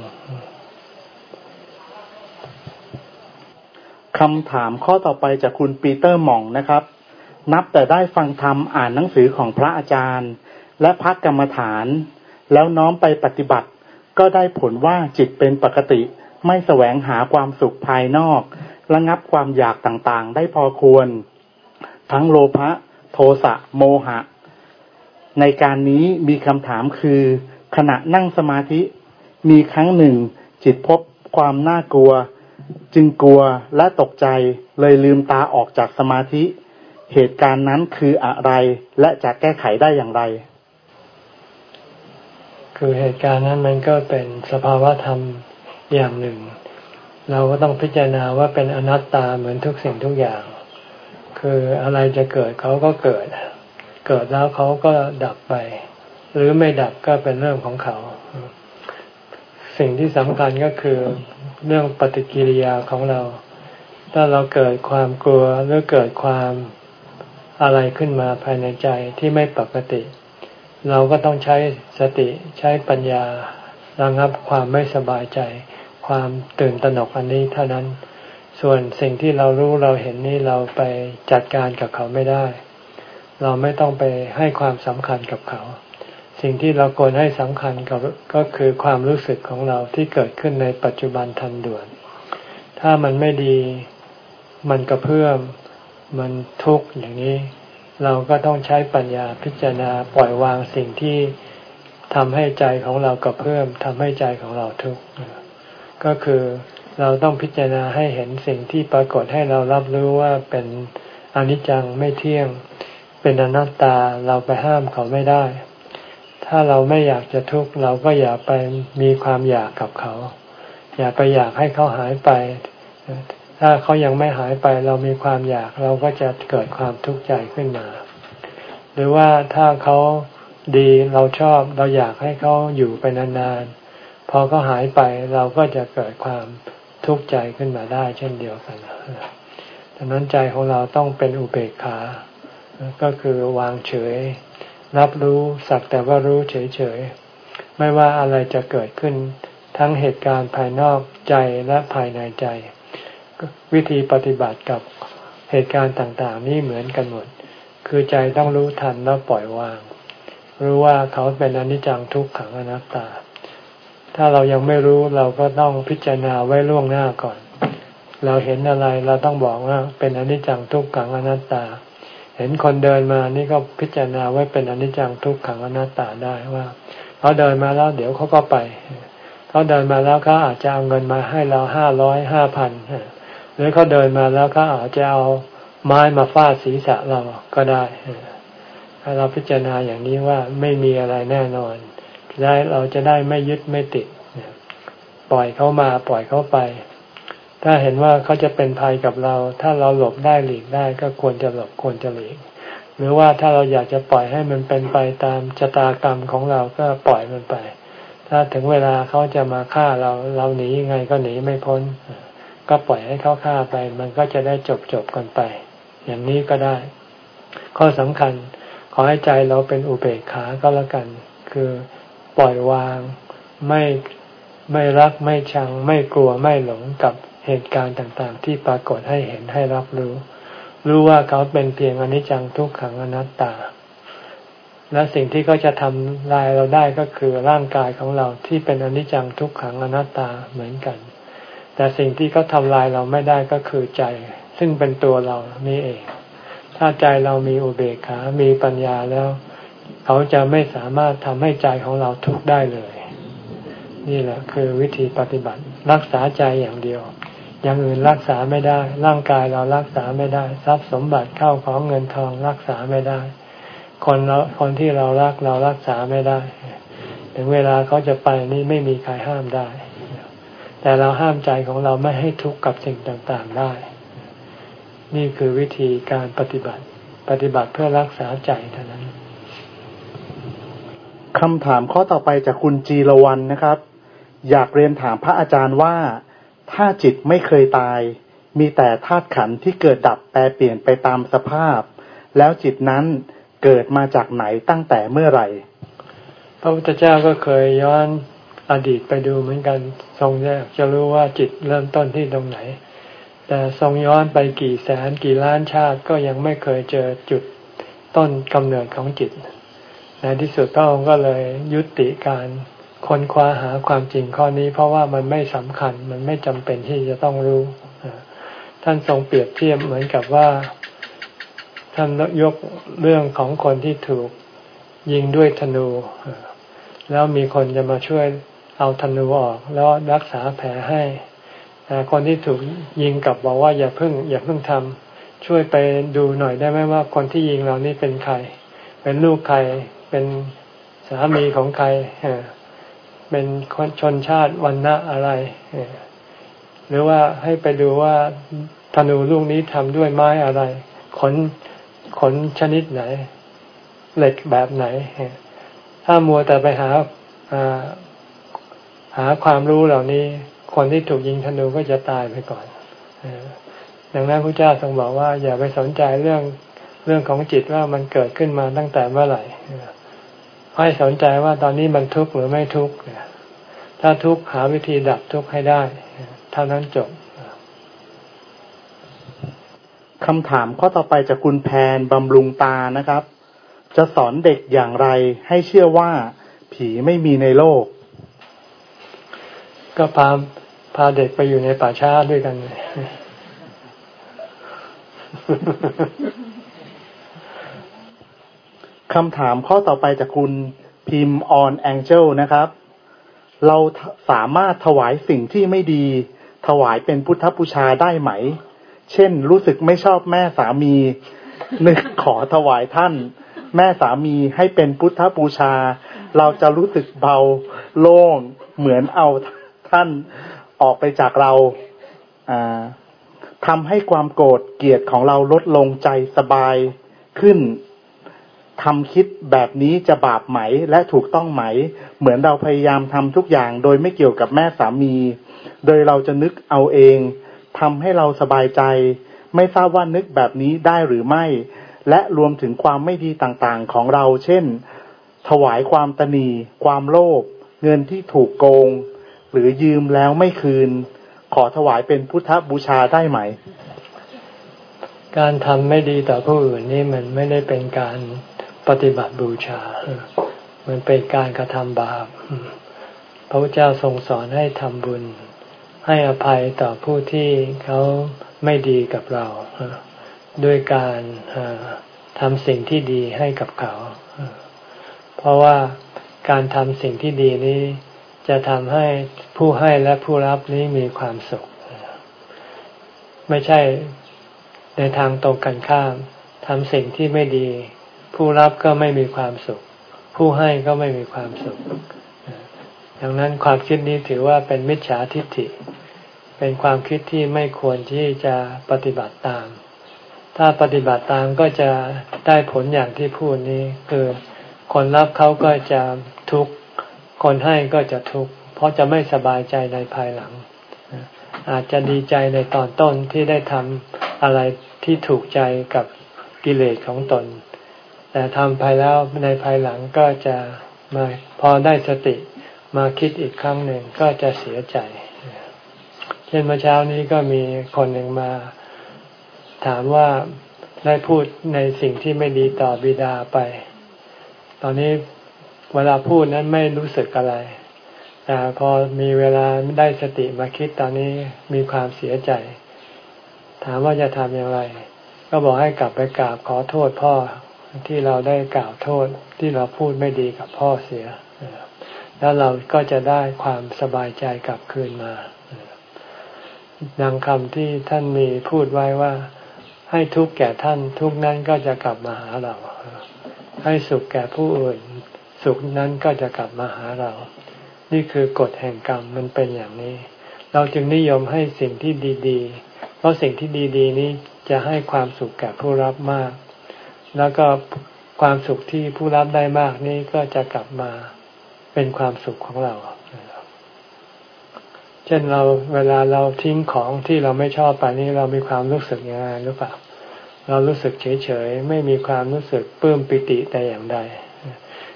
คำถามข้อต่อไปจากคุณปีเตอร์หม่องนะครับ นับแต่ได้ฟังธรรมอ่านหนังสือของพระอาจารย์ และพักกรรมฐาน แล้วน้อมไปปฏิบัติ ก็ได้ผลว่าจิตเป็นปกติ ไม่แสวงหาความสุขภายนอก ระงับความอยากต่างๆ ได้พอควร ทั้งโลภะโทสะโมหะ ในการนี้มีคำถามคือ ขณะนั่งสมาธิ มีครั้งหนึ่ง จิตพบความน่ากลัว จึงกลัวและตกใจเลยลืมตาออกจากสมาธิ เหตุการณ์นั้นคืออะไรและจะแก้ไขได้อย่างไร คือเหตุการณ์นั้นมันก็เป็นสภาวะธรรมอย่างหนึ่ง เราก็ต้องพิจารณาว่าเป็นอนัตตาเหมือนทุกสิ่งทุกอย่าง คืออะไรจะเกิดเขาก็เกิด เกิดแล้วเขาก็ดับไป หรือไม่ดับก็เป็นเรื่องของเขา สิ่งที่สำคัญก็คือเรื่องปฏิกิริยาของเรา ถ้าเราเกิดความกลัวหรือเกิดความอะไรขึ้นมาภายในใจที่ไม่ปกติเเราก็ต้องใช้สติใช้ปัญญาระงับความไม่สบายใจ ความตื่นตระหนกอันนี้เท่านั้น ส่วนสิ่งที่เรารู้เราเห็นนี่เราไปจัดการกับเขาไม่ได้ เราไม่ต้องไปให้ความสำคัญกับเขา สิ่งที่เราควรให้สำคัญกับก็คือความรู้สึกของเราที่เกิดขึ้นในปัจจุบันทันด่วน ถ้ามันไม่ดีมันกระเพื่อมมันทุกข์อย่างนี้ เราก็ต้องใช้ปัญญาพิจารณาปล่อยวางสิ่งที่ทำให้ใจของเรากระเพิ่มทำให้ใจของเราทุกข์ก็คือเราต้องพิจารณาให้เห็นสิ่งที่ปรากฏให้เรารับรู้ว่าเป็นอนิจจังไม่เที่ยง เป็นอนัตตาเราไปห้ามเขาไม่ได้ ถ้าเราไม่อยากจะทุกข์เราก็อย่าไปมีความอยากกับเขา อย่าไปอยากให้เขาหายไป ถ้าเขายังไม่หายไปเรามีความอยากเราก็จะเกิดความทุกข์ใจขึ้นมา หรือว่าถ้าเขาดีเราชอบเราอยากให้เขาอยู่ไปนานๆพอเขาหายไปเราก็จะเกิดความทุกข์ใจขึ้นมาได้ เช่นเดียวกันดังนั้นใจของเราต้องเป็นอุเบกขา ก็คือวางเฉย รับรู้สักแต่ว่ารู้เฉยๆ ไม่ว่าอะไรจะเกิดขึ้นทั้งเหตุการณ์ภายนอกใจและภายในใจ วิธีปฏิบัติกับเหตุการณ์ต่างๆ นี่เหมือนกันหมด คือใจต้องรู้ทันแล้วปล่อยวาง รู้ว่าเขาเป็นอนิจจังทุกขังอนัตตา ถ้าเรายังไม่รู้เราก็ต้องพิจารณาไว้ล่วงหน้าก่อน เราเห็นอะไรเราต้องบอกว่าเป็นอนิจจังทุกขังอนัตตา เห็นคนเดินมานี่ก็พิจารณาไว้เป็นอนิจจังทุกขังอนัตตาได้ว่าเขาเดินมาแล้วเดี๋ยวเขาก็ไป เขาเดินมาแล้วเขาอาจจะเอาเงินมาให้เราห้าร้อยห้าพัน หรือเขาเดินมาแล้วเขาอาจจะเอาไม้มาฟาดศีรษะเราก็ได้ถ้าเราพิจารณาอย่างนี้ว่าไม่มีอะไรแน่นอนได้เราจะได้ไม่ยึดไม่ติดปล่อยเขามาปล่อยเขาไป ถ้าเห็นว่าเขาจะเป็นภัยกับเรา ถ้าเราหลบได้หลีกได้ก็ควรจะหลบควรจะหลีก หรือว่าถ้าเราอยากจะปล่อยให้มันเป็นไปตามชะตากรรมของเราก็ปล่อยมันไป ถ้าถึงเวลาเขาจะมาฆ่าเราเราหนียังไงก็หนีไม่พ้น ก็ปล่อยให้เขาฆ่าไป มันก็จะได้จบจบกันไป อย่างนี้ก็ได้ ข้อสำคัญขอให้ใจเราเป็นอุเบกขาก็แล้วกัน คือปล่อยวางไม่ไม่รักไม่ชัง ไม่กลัวไม่หลงกับเหตุการณ์ต่างๆ ที่ปรากฏให้เห็นให้รับรู้ รู้ว่าเขาเป็นเพียงอนิจจังทุกขังอนัตตา และสิ่งที่เขาจะทำลายเราได้ก็คือร่างกายของเราที่เป็นอนิจจังทุกขังอนัตตาเหมือนกัน แต่สิ่งที่เขาทำลายเราไม่ได้ก็คือใจ ซึ่งเป็นตัวเรานี่เอง ถ้าใจเรามีอุเบกขา มีปัญญาแล้ว เขาจะไม่สามารถทำให้ใจของเราทุกข์ได้เลย นี่แหละคือวิธีปฏิบัติ รักษาใจอย่างเดียว อย่างอื่นรักษาไม่ได้ ร่างกายเรารักษาไม่ได้ ทรัพย์สมบัติเข้าของเงินทองรักษาไม่ได้ คนเราคนที่เรารักเรารักษาไม่ได้ ถึงเวลาเขาจะไปนี่ไม่มีใครห้ามได้ แต่เราห้ามใจของเราไม่ให้ทุกข์กับสิ่งต่างๆได้ นี่คือวิธีการปฏิบัติ ปฏิบัติเพื่อรักษาใจเท่านั้นคำถามข้อต่อไปจากคุณจีรวันนะครับ อยากเรียนถามพระอาจารย์ว่า ถ้าจิตไม่เคยตาย มีแต่ธาตุขันธ์ที่เกิดดับแปรเปลี่ยนไปตามสภาพ แล้วจิตนั้นเกิดมาจากไหนตั้งแต่เมื่อไหร่ พระพุทธเจ้าก็เคยย้อน อดีตไปดูเหมือนกันทรงแยกจะรู้ว่าจิตเริ่มต้นที่ตรงไหน แต่ทรงย้อนไปกี่แสนกี่ล้านชาติก็ยังไม่เคยเจอจุดต้นกำเนิดของจิต ในที่สุดพระองค์ก็เลยยุติการค้นคว้าหาความจริงข้อนี้ เพราะว่ามันไม่สำคัญมันไม่จำเป็นที่จะต้องรู้ ท่านทรงเปรียบเทียบเหมือนกับว่า ท่านยกเรื่องของคนที่ถูกยิงด้วยธนู แล้วมีคนจะมาช่วย เอาธนูออกแล้วรักษาแผลให้คนที่ถูกยิงกลับบอกว่าอย่าเพิ่ง อย่าเพิ่งทำช่วยไปดูหน่อยได้ไหมว่าคนที่ยิงเรานี่เป็นใคร เป็นลูกใคร เป็นสามีของใครเป็นคนชนชาติวันณะอะไรหรือว่าให้ไปดูว่าธนูลูกนี้ทำด้วยไม้อะไร ขนขนชนิดไหน เหล็กแบบไหนถ้ามัวแต่ไปหา หาความรู้เหล่านี้ คนที่ถูกยิงธนูก็จะตายไปก่อนดังนั้นพระเจ้าทรงบอกว่า อย่าไปสนใจเรื่องเรื่องของจิตว่ามันเกิดขึ้นมาตั้งแต่เมื่อไหร่ให้สนใจว่าตอนนี้มันทุกข์หรือไม่ทุกข์ถ้าทุกข์หาวิธีดับทุกข์ให้ได้เท่านั้นจบคำถามข้อต่อไปจากคุณแพนบำรุงตานะครับ จะสอนเด็กอย่างไรให้เชื่อว่าผีไม่มีในโลก ก็พาพาเด็กไปอยู่ในป่าช้าด้วยกันเลยคำถามข้อต่อไปจากคุณพิมพ์ออนแองเจลนะครับ เราสามารถถวายสิ่งที่ไม่ดี ถวายเป็นพุทธบูชาได้ไหม เช่น รู้สึกไม่ชอบแม่สามี นึกขอถวายท่าน แม่สามีให้เป็นพุทธบูชา เราจะรู้สึกเบาโล่งเหมือนเอา ท่านออกไปจากเราทำให้ความโกรธเกลียดของเราลดลงใจสบายขึ้นทำคิดแบบนี้จะบาปไหมและถูกต้องไหม เหมือนเราพยายามทำทุกอย่างโดยไม่เกี่ยวกับแม่สามี โดยเราจะนึกเอาเองทำให้เราสบายใจ ไม่ทราบว่านึกแบบนี้ได้หรือไม่ และรวมถึงความไม่ดีต่างๆของเรา เช่น ถวายความตนีความโลภเงินที่ถูกโกง หรือยืมแล้วไม่คืน ขอถวายเป็นพุทธบูชาได้ไหม การทำไม่ดีต่อผู้อื่นนี่มันไม่ได้เป็นการปฏิบัติบูชา มันเป็นการกระทำบาป พระพุทธเจ้าทรงสอนให้ทำบุญ ให้อภัยต่อผู้ที่เขาไม่ดีกับเรา ด้วยการทำสิ่งที่ดีให้กับเขา เพราะว่าการทำสิ่งที่ดีนี้ จะทำให้ผู้ให้และผู้รับนี้มีความสุข ไม่ใช่ในทางตรงกันข้ามทำสิ่งที่ไม่ดี ผู้รับก็ไม่มีความสุข ผู้ให้ก็ไม่มีความสุขดังนั้นความคิดนี้ถือว่าเป็นมิจฉาทิฏฐิ เป็นความคิดที่ไม่ควรที่จะปฏิบัติตาม ถ้าปฏิบัติตามก็จะได้ผลอย่างที่พูดนี้ คือคนรับเขาก็จะทุกข์ คนให้ก็จะทุกข์เพราะจะไม่สบายใจในภายหลัง อาจจะดีใจในตอนต้นที่ได้ทำอะไรที่ถูกใจกับกิเลสของตน แต่ทำไปแล้วในภายหลังก็จะมาพอได้สติมาคิดอีกครั้งหนึ่งก็จะเสียใจ เช่นเมื่อเช้านี้ก็มีคนหนึ่งมาถามว่าได้พูดในสิ่งที่ไม่ดีต่อบิดาไป ตอนนี้ เวลาพูดนั้นไม่รู้สึกอะไรแต่พอมีเวลาได้สติมาคิดตอนนี้มีความเสียใจ ถามว่าจะทำอย่างไร ก็บอกให้กลับไปกราบขอโทษพ่อที่เราได้กล่าวโทษที่เราพูดไม่ดีกับพ่อเสีย แล้วเราก็จะได้ความสบายใจกลับคืนมาดังคำที่ท่านมีพูดไว้ว่า ให้ทุกข์แก่ท่าน ทุกนั้นก็จะกลับมาหาเรา ให้สุขแก่ผู้อื่น สุขนั้นก็จะกลับมาหาเรา นี่คือกฎแห่งกรรมมันเป็นอย่างนี้ เราจึงนิยมให้สิ่งที่ดีๆ เพราะสิ่งที่ดีๆ นี้จะให้ความสุขแก่ผู้รับมาก แล้วก็ความสุขที่ผู้รับได้มากนี้ก็จะกลับมาเป็นความสุขของเรา เช่นเราเวลาเราทิ้งของที่เราไม่ชอบไปนี้เรามีความรู้สึกยังไงหรือเปล่า เรารู้สึกเฉยๆ ไม่มีความรู้สึกปลื้มปิติแต่อย่างใด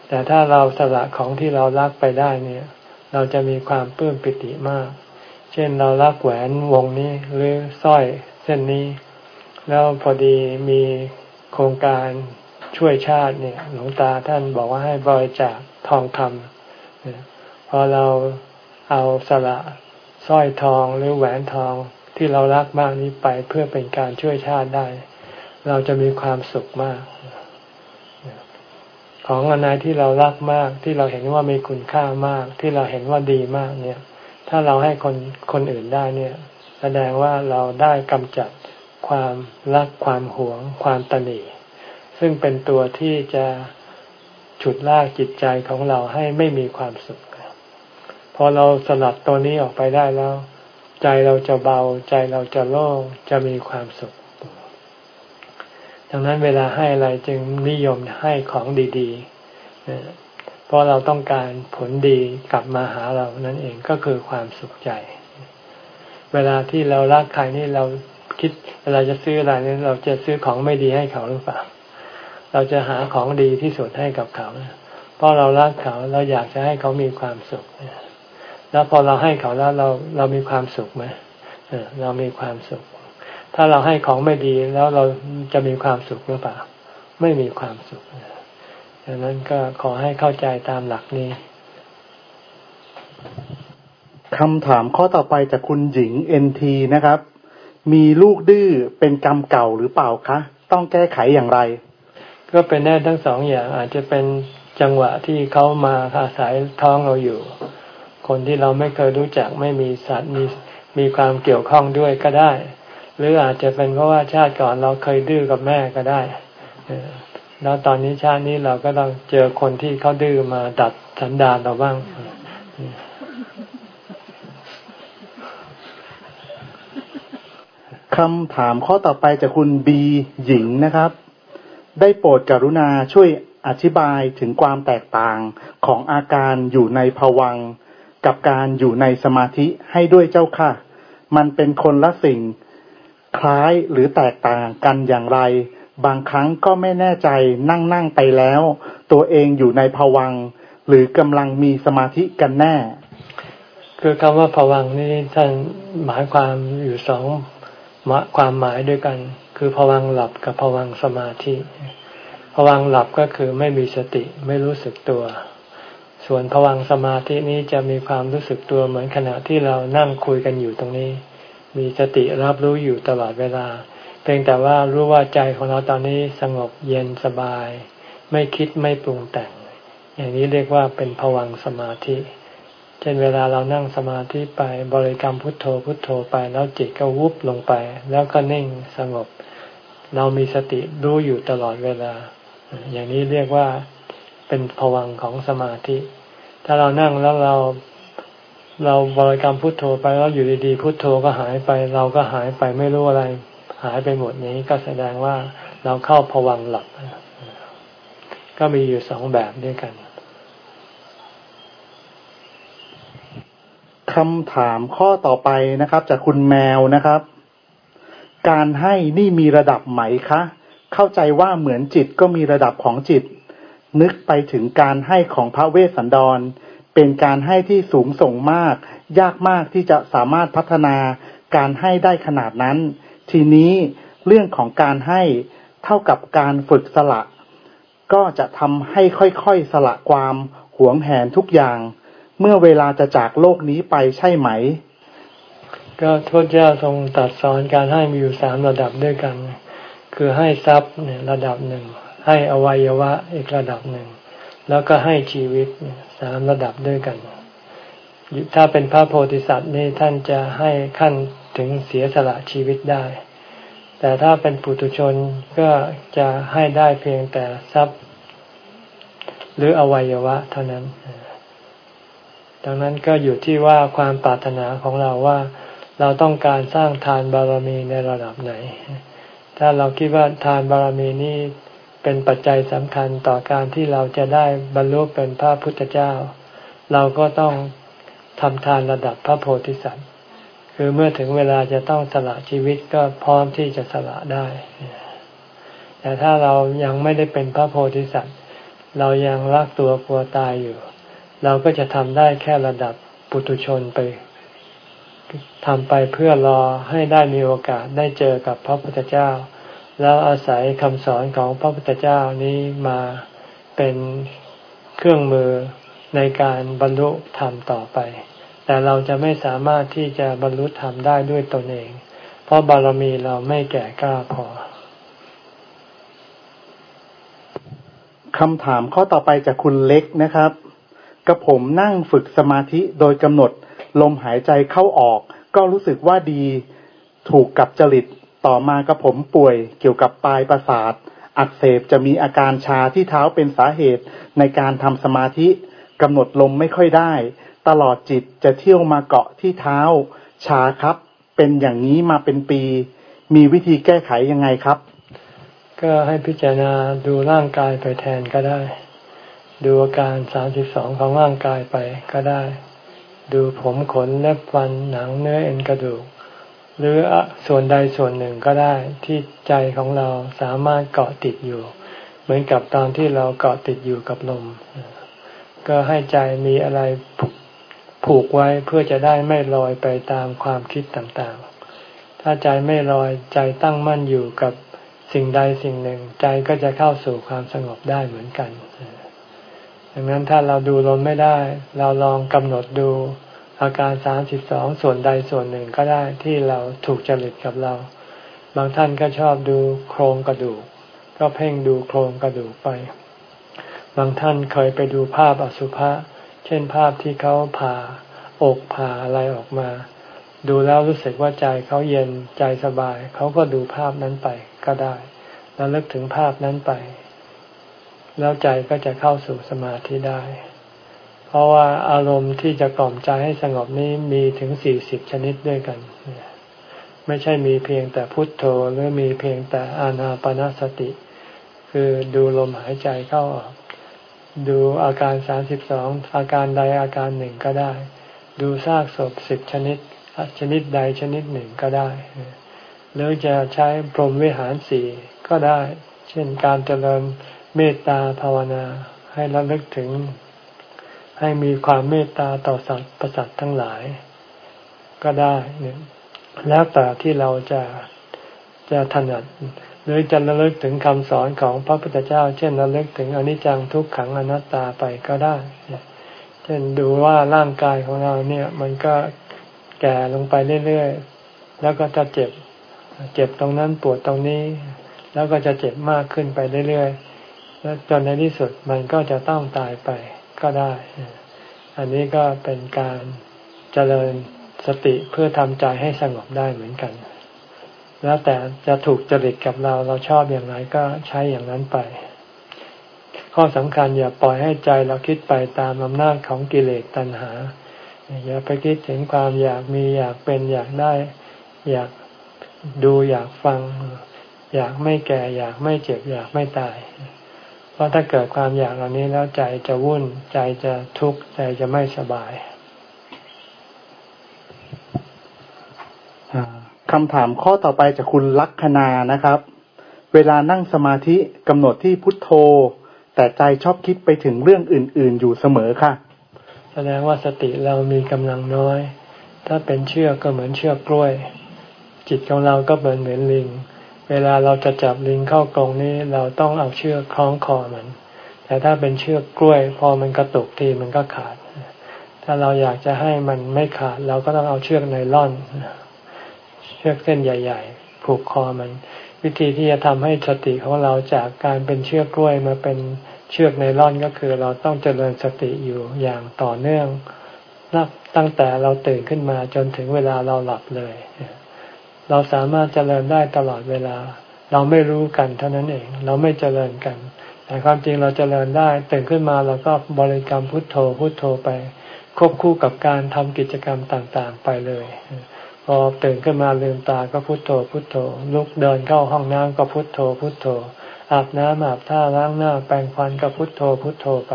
แต่ถ้าเราสละของที่เรารักไปได้เนี่ย เราจะมีความปลื้มปิติมาก เช่นเรารักแหวนวงนี้หรือสร้อยเส้นนี้ แล้วพอดีมีโครงการช่วยชาติเนี่ย หลวงตาท่านบอกว่าให้บริจาคทองคำพอเราเอาสละสร้อยทองหรือแหวนทองที่เรารักมากนี้ไปเพื่อเป็นการช่วยชาติได้ เราจะมีความสุขมาก ของอะไรที่เรารักมาก ที่เราเห็นว่ามีคุณค่ามาก ที่เราเห็นว่าดีมากเนี่ย ถ้าเราให้คนคนอื่นได้เนี่ย แสดงว่าเราได้กำจัดความรักความหวง ความตนีซึ่งเป็นตัวที่จะฉุดลากจิตใจของเราให้ไม่มีความสุขพอเราสลัดตัวนี้ออกไปได้แล้ว ใจเราจะเบาใจเราจะโล่งจะมีความสุข ดังนั้นเวลาให้อะไรจึงนิยมให้ของดีๆ เพราะเราต้องการผลดีกลับมาหาเรานั่นเองก็คือความสุขใจ เวลาที่เรารักใครนี่เราคิดเวลาจะซื้ออะไรนี่เราจะซื้อของไม่ดีให้เขาหรือเปล่า เราจะหาของดีที่สุดให้กับเขา เพราะเรารักเขาเราอยากจะให้เขามีความสุข แล้วพอเราให้เขาแล้วเราเรามีความสุขไหมเรามีความสุข ถ้าเราให้ของไม่ดีแล้วเราจะมีความสุขหรือเปล่า ไม่มีความสุขดังนั้นก็ขอให้เข้าใจตามหลักนี้คำถามข้อต่อไปจากคุณหญิงเอ็นทีนะครับ มีลูกดื้อเป็นกรรมเก่าหรือเปล่าคะ ต้องแก้ไขอย่างไร ก็เป็นได้ทั้งสองอย่าง อาจจะเป็นจังหวะที่เขามาอาศัยท้องเราอยู่ คนที่เราไม่เคยรู้จักไม่มีสัตว์มีมีความเกี่ยวข้องด้วยก็ได้ หรืออาจจะเป็นเพราะว่าชาติก่อนเราเคยดื้อกับแม่ก็ได้แล้วตอนนี้ชาตินี้เราก็ต้องเจอคนที่เขาดื้อมาดัดสันดานเราบ้างคำถามข้อต่อไปจากคุณบีหญิงนะครับ ได้โปรดกรุณาช่วยอธิบายถึงความแตกต่างของอาการอยู่ในภวัง กับการอยู่ในสมาธิให้ด้วยเจ้าค่ะ มันเป็นคนละสิ่ง คล้ายหรือแตกต่างกันอย่างไร บางครั้งก็ไม่แน่ใจนั่งนั่งไปแล้ว ตัวเองอยู่ในภวัง หรือกำลังมีสมาธิกันแน่ คือคำว่าภวังนี้ท่านหมายความอยู่สองความหมายด้วยกัน คือภวังหลับกับภวังสมาธิภวังหลับก็คือไม่มีสติไม่รู้สึกตัว ส่วนภวังสมาธินี้จะมีความรู้สึกตัวเหมือนขณะที่เรานั่งคุยกันอยู่ตรงนี้ มีสติรับรู้อยู่ตลอดเวลา เพียงแต่ว่ารู้ว่าใจของเราตอนนี้สงบเย็นสบาย ไม่คิดไม่ปรุงแต่ง อย่างนี้เรียกว่าเป็นภวังสมาธิ เช่นเวลาเรานั่งสมาธิไปบริกรรมพุทโธพุทโธไปแล้วจิตก็วุบลงไป แล้วก็นิ่งสงบ เรามีสติรู้อยู่ตลอดเวลา อย่างนี้เรียกว่าเป็นผวังของสมาธิ ถ้าเรานั่งแล้วเรา เราบริกรรมพุทโธไปแล้วอยู่ดีๆพุทโธก็หายไป เราก็หายไปไม่รู้อะไร หายไปหมดนี้ก็แสดงว่าเราเข้าผวังหลับ ก็มีอยู่สองแบบด้วยกันคำถามข้อต่อไปนะครับ จากคุณแมวนะครับ การให้นี่มีระดับไหมคะ เข้าใจว่าเหมือนจิตก็มีระดับของจิต นึกไปถึงการให้ของพระเวสสันดร เป็นการให้ที่สูงส่งมาก ยากมากที่จะสามารถพัฒนาการให้ได้ขนาดนั้น ทีนี้เรื่องของการให้เท่ากับการฝึกสละ ก็จะทำให้ค่อยๆสละความหวงแหนทุกอย่าง เมื่อเวลาจะจากโลกนี้ไปใช่ไหม ก็ทวดเจ้าทรงตัดสอนการให้มีอยู่สามระดับด้วยกัน คือให้ทรัพย์เนี่ยระดับหนึ่ง ให้อวัยวะอีกระดับหนึ่ง แล้วก็ให้ชีวิต สามระดับด้วยกัน ถ้าเป็นพระโพธิสัตว์นี่ท่านจะให้ขั้นถึงเสียสละชีวิตได้ แต่ถ้าเป็นปุถุชนก็จะให้ได้เพียงแต่ทรัพย์ หรืออวัยวะเท่านั้น ดังนั้นก็อยู่ที่ว่าความปรารถนาของเราว่าเราต้องการสร้างทานบารมีในระดับไหน ถ้าเราคิดว่าทานบารมีนี้ เป็นปัจจัยสำคัญต่อการที่เราจะได้บรรลุเป็นพระพุทธเจ้า เราก็ต้องทำทานระดับพระโพธิสัตว์ คือเมื่อถึงเวลาจะต้องสละชีวิตก็พร้อมที่จะสละได้ แต่ถ้าเรายังไม่ได้เป็นพระโพธิสัตว์ เรายังรักตัวกลัวตายอยู่ เราก็จะทำได้แค่ระดับปุถุชนไปทำไปเพื่อรอให้ได้มีโอกาสได้เจอกับพระพุทธเจ้า แล้วอาศัยคำสอนของพระพุทธเจ้านี้มาเป็นเครื่องมือในการบรรลุธรรมต่อไป แต่เราจะไม่สามารถที่จะบรรลุธรรมได้ด้วยตนเอง เพราะบารมีเราไม่แก่กล้าพอคำถามข้อต่อไปจากคุณเล็กนะครับกระผมนั่งฝึกสมาธิโดยกำหนด ลมหายใจเข้าออก ก็รู้สึกว่าดีถูกกับจริต ต่อมากระผมป่วยเกี่ยวกับปลายประสาท อักเสบจะมีอาการชาที่เท้าเป็นสาเหตุในการทำสมาธิกำหนดลมไม่ค่อยได้ ตลอดจิตจะเที่ยวมาเกาะที่เท้า ชาครับ เป็นอย่างนี้มาเป็นปี มีวิธีแก้ไขยังไงครับ ก็ให้พิจารณาดูร่างกายไปแทนก็ได้ ดูอาการสามสิบสองของร่างกายไปก็ได้ ดูผมขนเล็บฟันหนังเนื้อเอ็นกระดูก หรือส่วนใดส่วนหนึ่งก็ได้ที่ใจของเราสามารถเกาะติดอยู่ เหมือนกับตอนที่เราเกาะติดอยู่กับลม ก็ให้ใจมีอะไรผูกไว้เพื่อจะได้ไม่ลอยไปตามความคิดต่างๆ ถ้าใจไม่ลอยใจตั้งมั่นอยู่กับสิ่งใดสิ่งหนึ่ง ใจก็จะเข้าสู่ความสงบได้เหมือนกันดังนั้นถ้าเราดูลมไม่ได้ เราลองกำหนดดู อาการสามสิบสองส่วนใดส่วนหนึ่งก็ได้ที่เราถูกจริตกับเรา บางท่านก็ชอบดูโครงกระดูก ก็เพ่งดูโครงกระดูกไป บางท่านเคยไปดูภาพอสุภะเช่นภาพที่เขาผ่าอกผ่าอะไรออกมา ดูแล้วรู้สึกว่าใจเขาเย็นใจสบาย เขาก็ดูภาพนั้นไปก็ได้ แล้วเลิกถึงภาพนั้นไป แล้วใจก็จะเข้าสู่สมาธิได้ เพราะว่าอารมณ์ที่จะกล่อมใจให้สงบนี้มีถึงสี่สิบชนิดด้วยกัน ไม่ใช่มีเพียงแต่พุทโธหรือมีเพียงแต่อานาปนาสติ คือดูลมหายใจเข้าออก ดูอาการสามสิบสองอาการใดอาการหนึ่งก็ได้ ดูซากศพสิบชนิดชนิดใดชนิดหนึ่งก็ได้ หรือจะใช้พรหมวิหารสี่ก็ได้ เช่นการเจริญเมตตาภาวนาให้ระลึกถึง ให้มีความเมตตาต่อสัตว์ประสัตทั้งหลาย ก็ได้เนี่ยแล้วแต่ที่เราจะจะถนัดหรือจะระลึกถึงคำสอนของพระพุทธเจ้า เช่นระลึกถึงอนิจจังทุกขังอนัตตาไปก็ได้ เช่นดูว่าร่างกายของเราเนี่ย มันก็แก่ลงไปเรื่อยๆ แล้วก็จะเจ็บ เจ็บตรงนั้นปวดตรงนี้ แล้วก็จะเจ็บมากขึ้นไปเรื่อยๆ แล้วจนในที่สุดมันก็จะต้องตายไป ก็ได้ อันนี้ก็เป็นการเจริญสติเพื่อทำใจให้สงบได้เหมือนกัน แล้วแต่จะถูกจริตกับเราเราชอบอย่างไรก็ใช้อย่างนั้นไป ข้อสำคัญอย่าปล่อยให้ใจเราคิดไปตามอำนาจของกิเลสตัณหา อย่าไปคิดถึงความอยากมีอยากเป็นอยากได้ อยากดูอยากฟัง อยากไม่แก่ อยากไม่เจ็บ อยากไม่ตาย เพราะถ้าเกิดความอยากเหล่านี้แล้วใจจะวุ่น ใจจะทุกข์ใจจะไม่สบายคำถามข้อต่อไปจากคุณลักษณานะครับ เวลานั่งสมาธิกำหนดที่พุทโธ แต่ใจชอบคิดไปถึงเรื่องอื่น ๆ อยู่เสมอค่ะ แสดงว่าสติเรามีกำลังน้อย ถ้าเป็นเชือกก็เหมือนเชือกกล้วย จิตของเราก็เหมือนเหมือนลิง เวลาเราจะจับลิงเข้ากรงนี้เราต้องเอาเชือกคล้องคอมัน แต่ถ้าเป็นเชือกกล้วยพอมันกระตุกทีมันก็ขาด ถ้าเราอยากจะให้มันไม่ขาด เราก็ต้องเอาเชือกไนล่อน เชือกเส้นใหญ่ ๆ ผูกคอมัน วิธีที่จะทำให้สติของเราจากการเป็นเชือกกล้วยมาเป็นเชือกไนล่อนก็คือ เราต้องเจริญสติอยู่อย่างต่อเนื่องนับตั้งแต่เราตื่นขึ้นมาจนถึงเวลาเราหลับเลย เราสามารถเจริญได้ตลอดเวลา เราไม่รู้กันเท่านั้นเอง เราไม่เจริญกัน แต่ความจริงเราเจริญได้ตื่นขึ้นมาเราก็บริกรรมพุทโธพุทโธไป ควบคู่กับการทำกิจกรรมต่างๆ ไปเลย พอตื่นขึ้นมาลืมตาก็พุทโธพุทโธ ลุกเดินเข้าห้องน้ำก็พุทโธพุทโธ อาบน้ำอาบท่าล้างหน้าแปรงฟันก็พุทโธพุทโธไป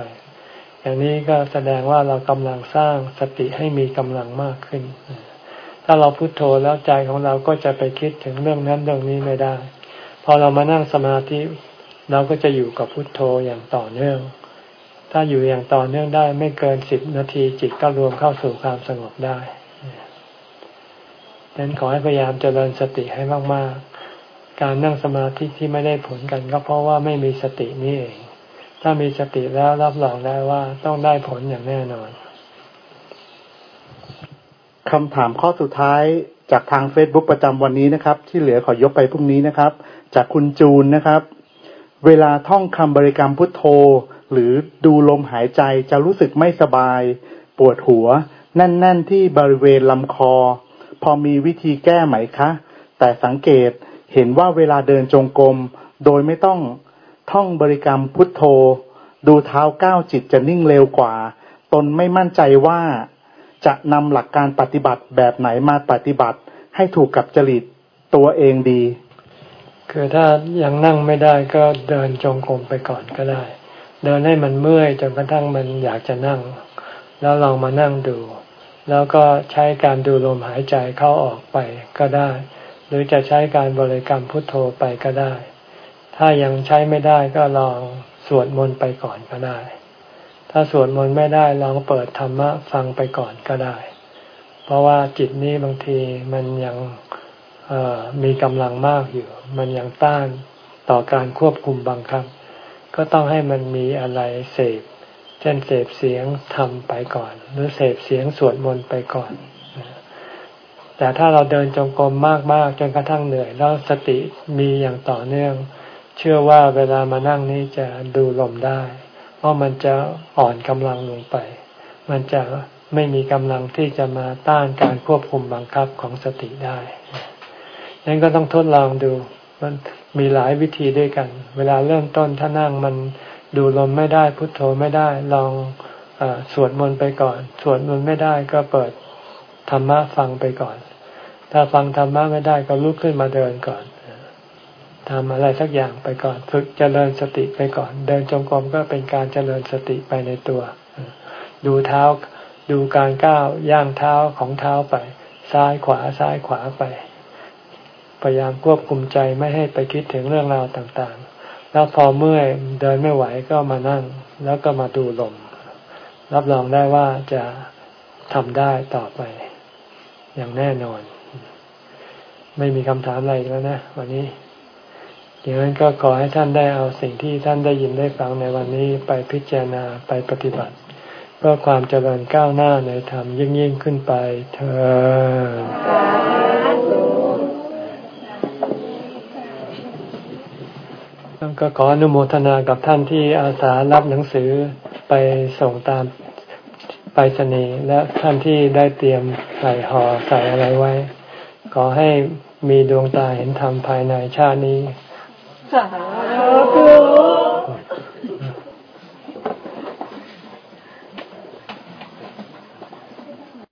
อย่างนี้ก็แสดงว่าเรากำลังสร้างสติให้มีกำลังมากขึ้น ถ้าเราพุโทโธแล้วใจของเราก็จะไปคิดถึงเรื่องนั้นเรื่องนี้ไม่ได้ พอเรามานั่งสมาธิเราก็จะอยู่กับพุโทโธอย่างต่อเนื่อง ถ้าอยู่อย่างต่อเนื่องได้ไม่เกินสิบนาทีจิตก็รวมเข้าสู่ความสงบได้ดังนั้นขอให้พยายามเจริญสติให้มาก ๆ การนั่งสมาธิที่ไม่ได้ผลกันก็เพราะว่าไม่มีสตินี่เอง ถ้ามีสติแล้วรับรองได้ว่าต้องได้ผลอย่างแน่นอน คำถามข้อสุดท้ายจากทางเฟซบุ๊กประจำวันนี้นะครับ ที่เหลือขอยกไปพรุ่งนี้นะครับ จากคุณจูนนะครับ เวลาท่องคำบริกรรมพุทโธ หรือดูลมหายใจจะรู้สึกไม่สบาย ปวดหัว แน่น ๆ ที่บริเวณลำคอ พอมีวิธีแก้ไหมคะ แต่สังเกตเห็นว่าเวลาเดินจงกรมโดยไม่ต้องท่องบริกรรมพุทโธ ดูเท้าก้าวจิตจะนิ่งเร็วกว่า ตนไม่มั่นใจว่า จะนำหลักการปฏิบัติแบบไหนมาปฏิบัติให้ถูกกับจริตตัวเองดี คือถ้ายังนั่งไม่ได้ก็เดินจงกรมไปก่อนก็ได้ เดินให้มันเมื่อยจนกระทั่งมันอยากจะนั่ง แล้วลองมานั่งดู แล้วก็ใช้การดูลมหายใจเข้าออกไปก็ได้ หรือจะใช้การบริกรรมพุทโธไปก็ได้ ถ้ายังใช้ไม่ได้ก็ลองสวดมนต์ไปก่อนก็ได้ ถ้าสวดมนต์ไม่ได้ลองเปิดธรรมะฟังไปก่อนก็ได้ เพราะว่าจิตนี้บางทีมันยังมีกำลังมากอยู่ มันยังต้านต่อการควบคุมบังคับ ก็ต้องให้มันมีอะไรเสพเช่นเสพเสียงทำไปก่อน หรือเสพเสียงสวดมนต์ไปก่อน แต่ถ้าเราเดินจงกรมมากๆจนกระทั่งเหนื่อย แล้วสติมีอย่างต่อเนื่อง เชื่อว่าเวลามานั่งนี้จะดูลมได้ เพราะมันจะอ่อนกำลังลงไป มันจะไม่มีกำลังที่จะมาต้านการควบคุมบังคับของสติได้ดังนั้นก็ต้องทดลองดู มันมีหลายวิธีด้วยกัน เวลาเริ่มต้นถ้านั่งมันดูลมไม่ได้พุทโธไม่ได้ ลองอสวดมนต์ไปก่อน สวดมนต์ไม่ได้ก็เปิดธรรมะฟังไปก่อน ถ้าฟังธรรมะไม่ได้ก็ลุกขึ้นมาเดินก่อน ทำอะไรสักอย่างไปก่อน ฝึกเจริญสติไปก่อน เดินจงกรมก็เป็นการเจริญสติไปในตัว ดูเท้าดูการก้าวย่างเท้าของเท้าไป ซ้ายขวาซ้ายขวาไป พยายามควบคุมใจไม่ให้ไปคิดถึงเรื่องราวต่างๆ แล้วพอเมื่อยเดินไม่ไหวก็มานั่ง แล้วก็มาดูลม รับรองได้ว่าจะทำได้ต่อไป อย่างแน่นอน ไม่มีคำถามอะไรแล้วนะวันนี้ อย่างนั้นก็ขอให้ท่านได้เอาสิ่งที่ท่านได้ยินได้ฟังในวันนี้ไปพิจารณาไปปฏิบัติ เพื่อความเจริญก้าวหน้าในธรรมยิ่งยิ่งขึ้นไปเธอก็ขออนุโมทนากับท่านที่อาสารับหนังสือไปส่งตามไปรษณีย์และท่านที่ได้เตรียมใส่ห่อใส่อะไรไว้ ขอให้มีดวงตาเห็นธรรมภายในชาตินี้ สาธุ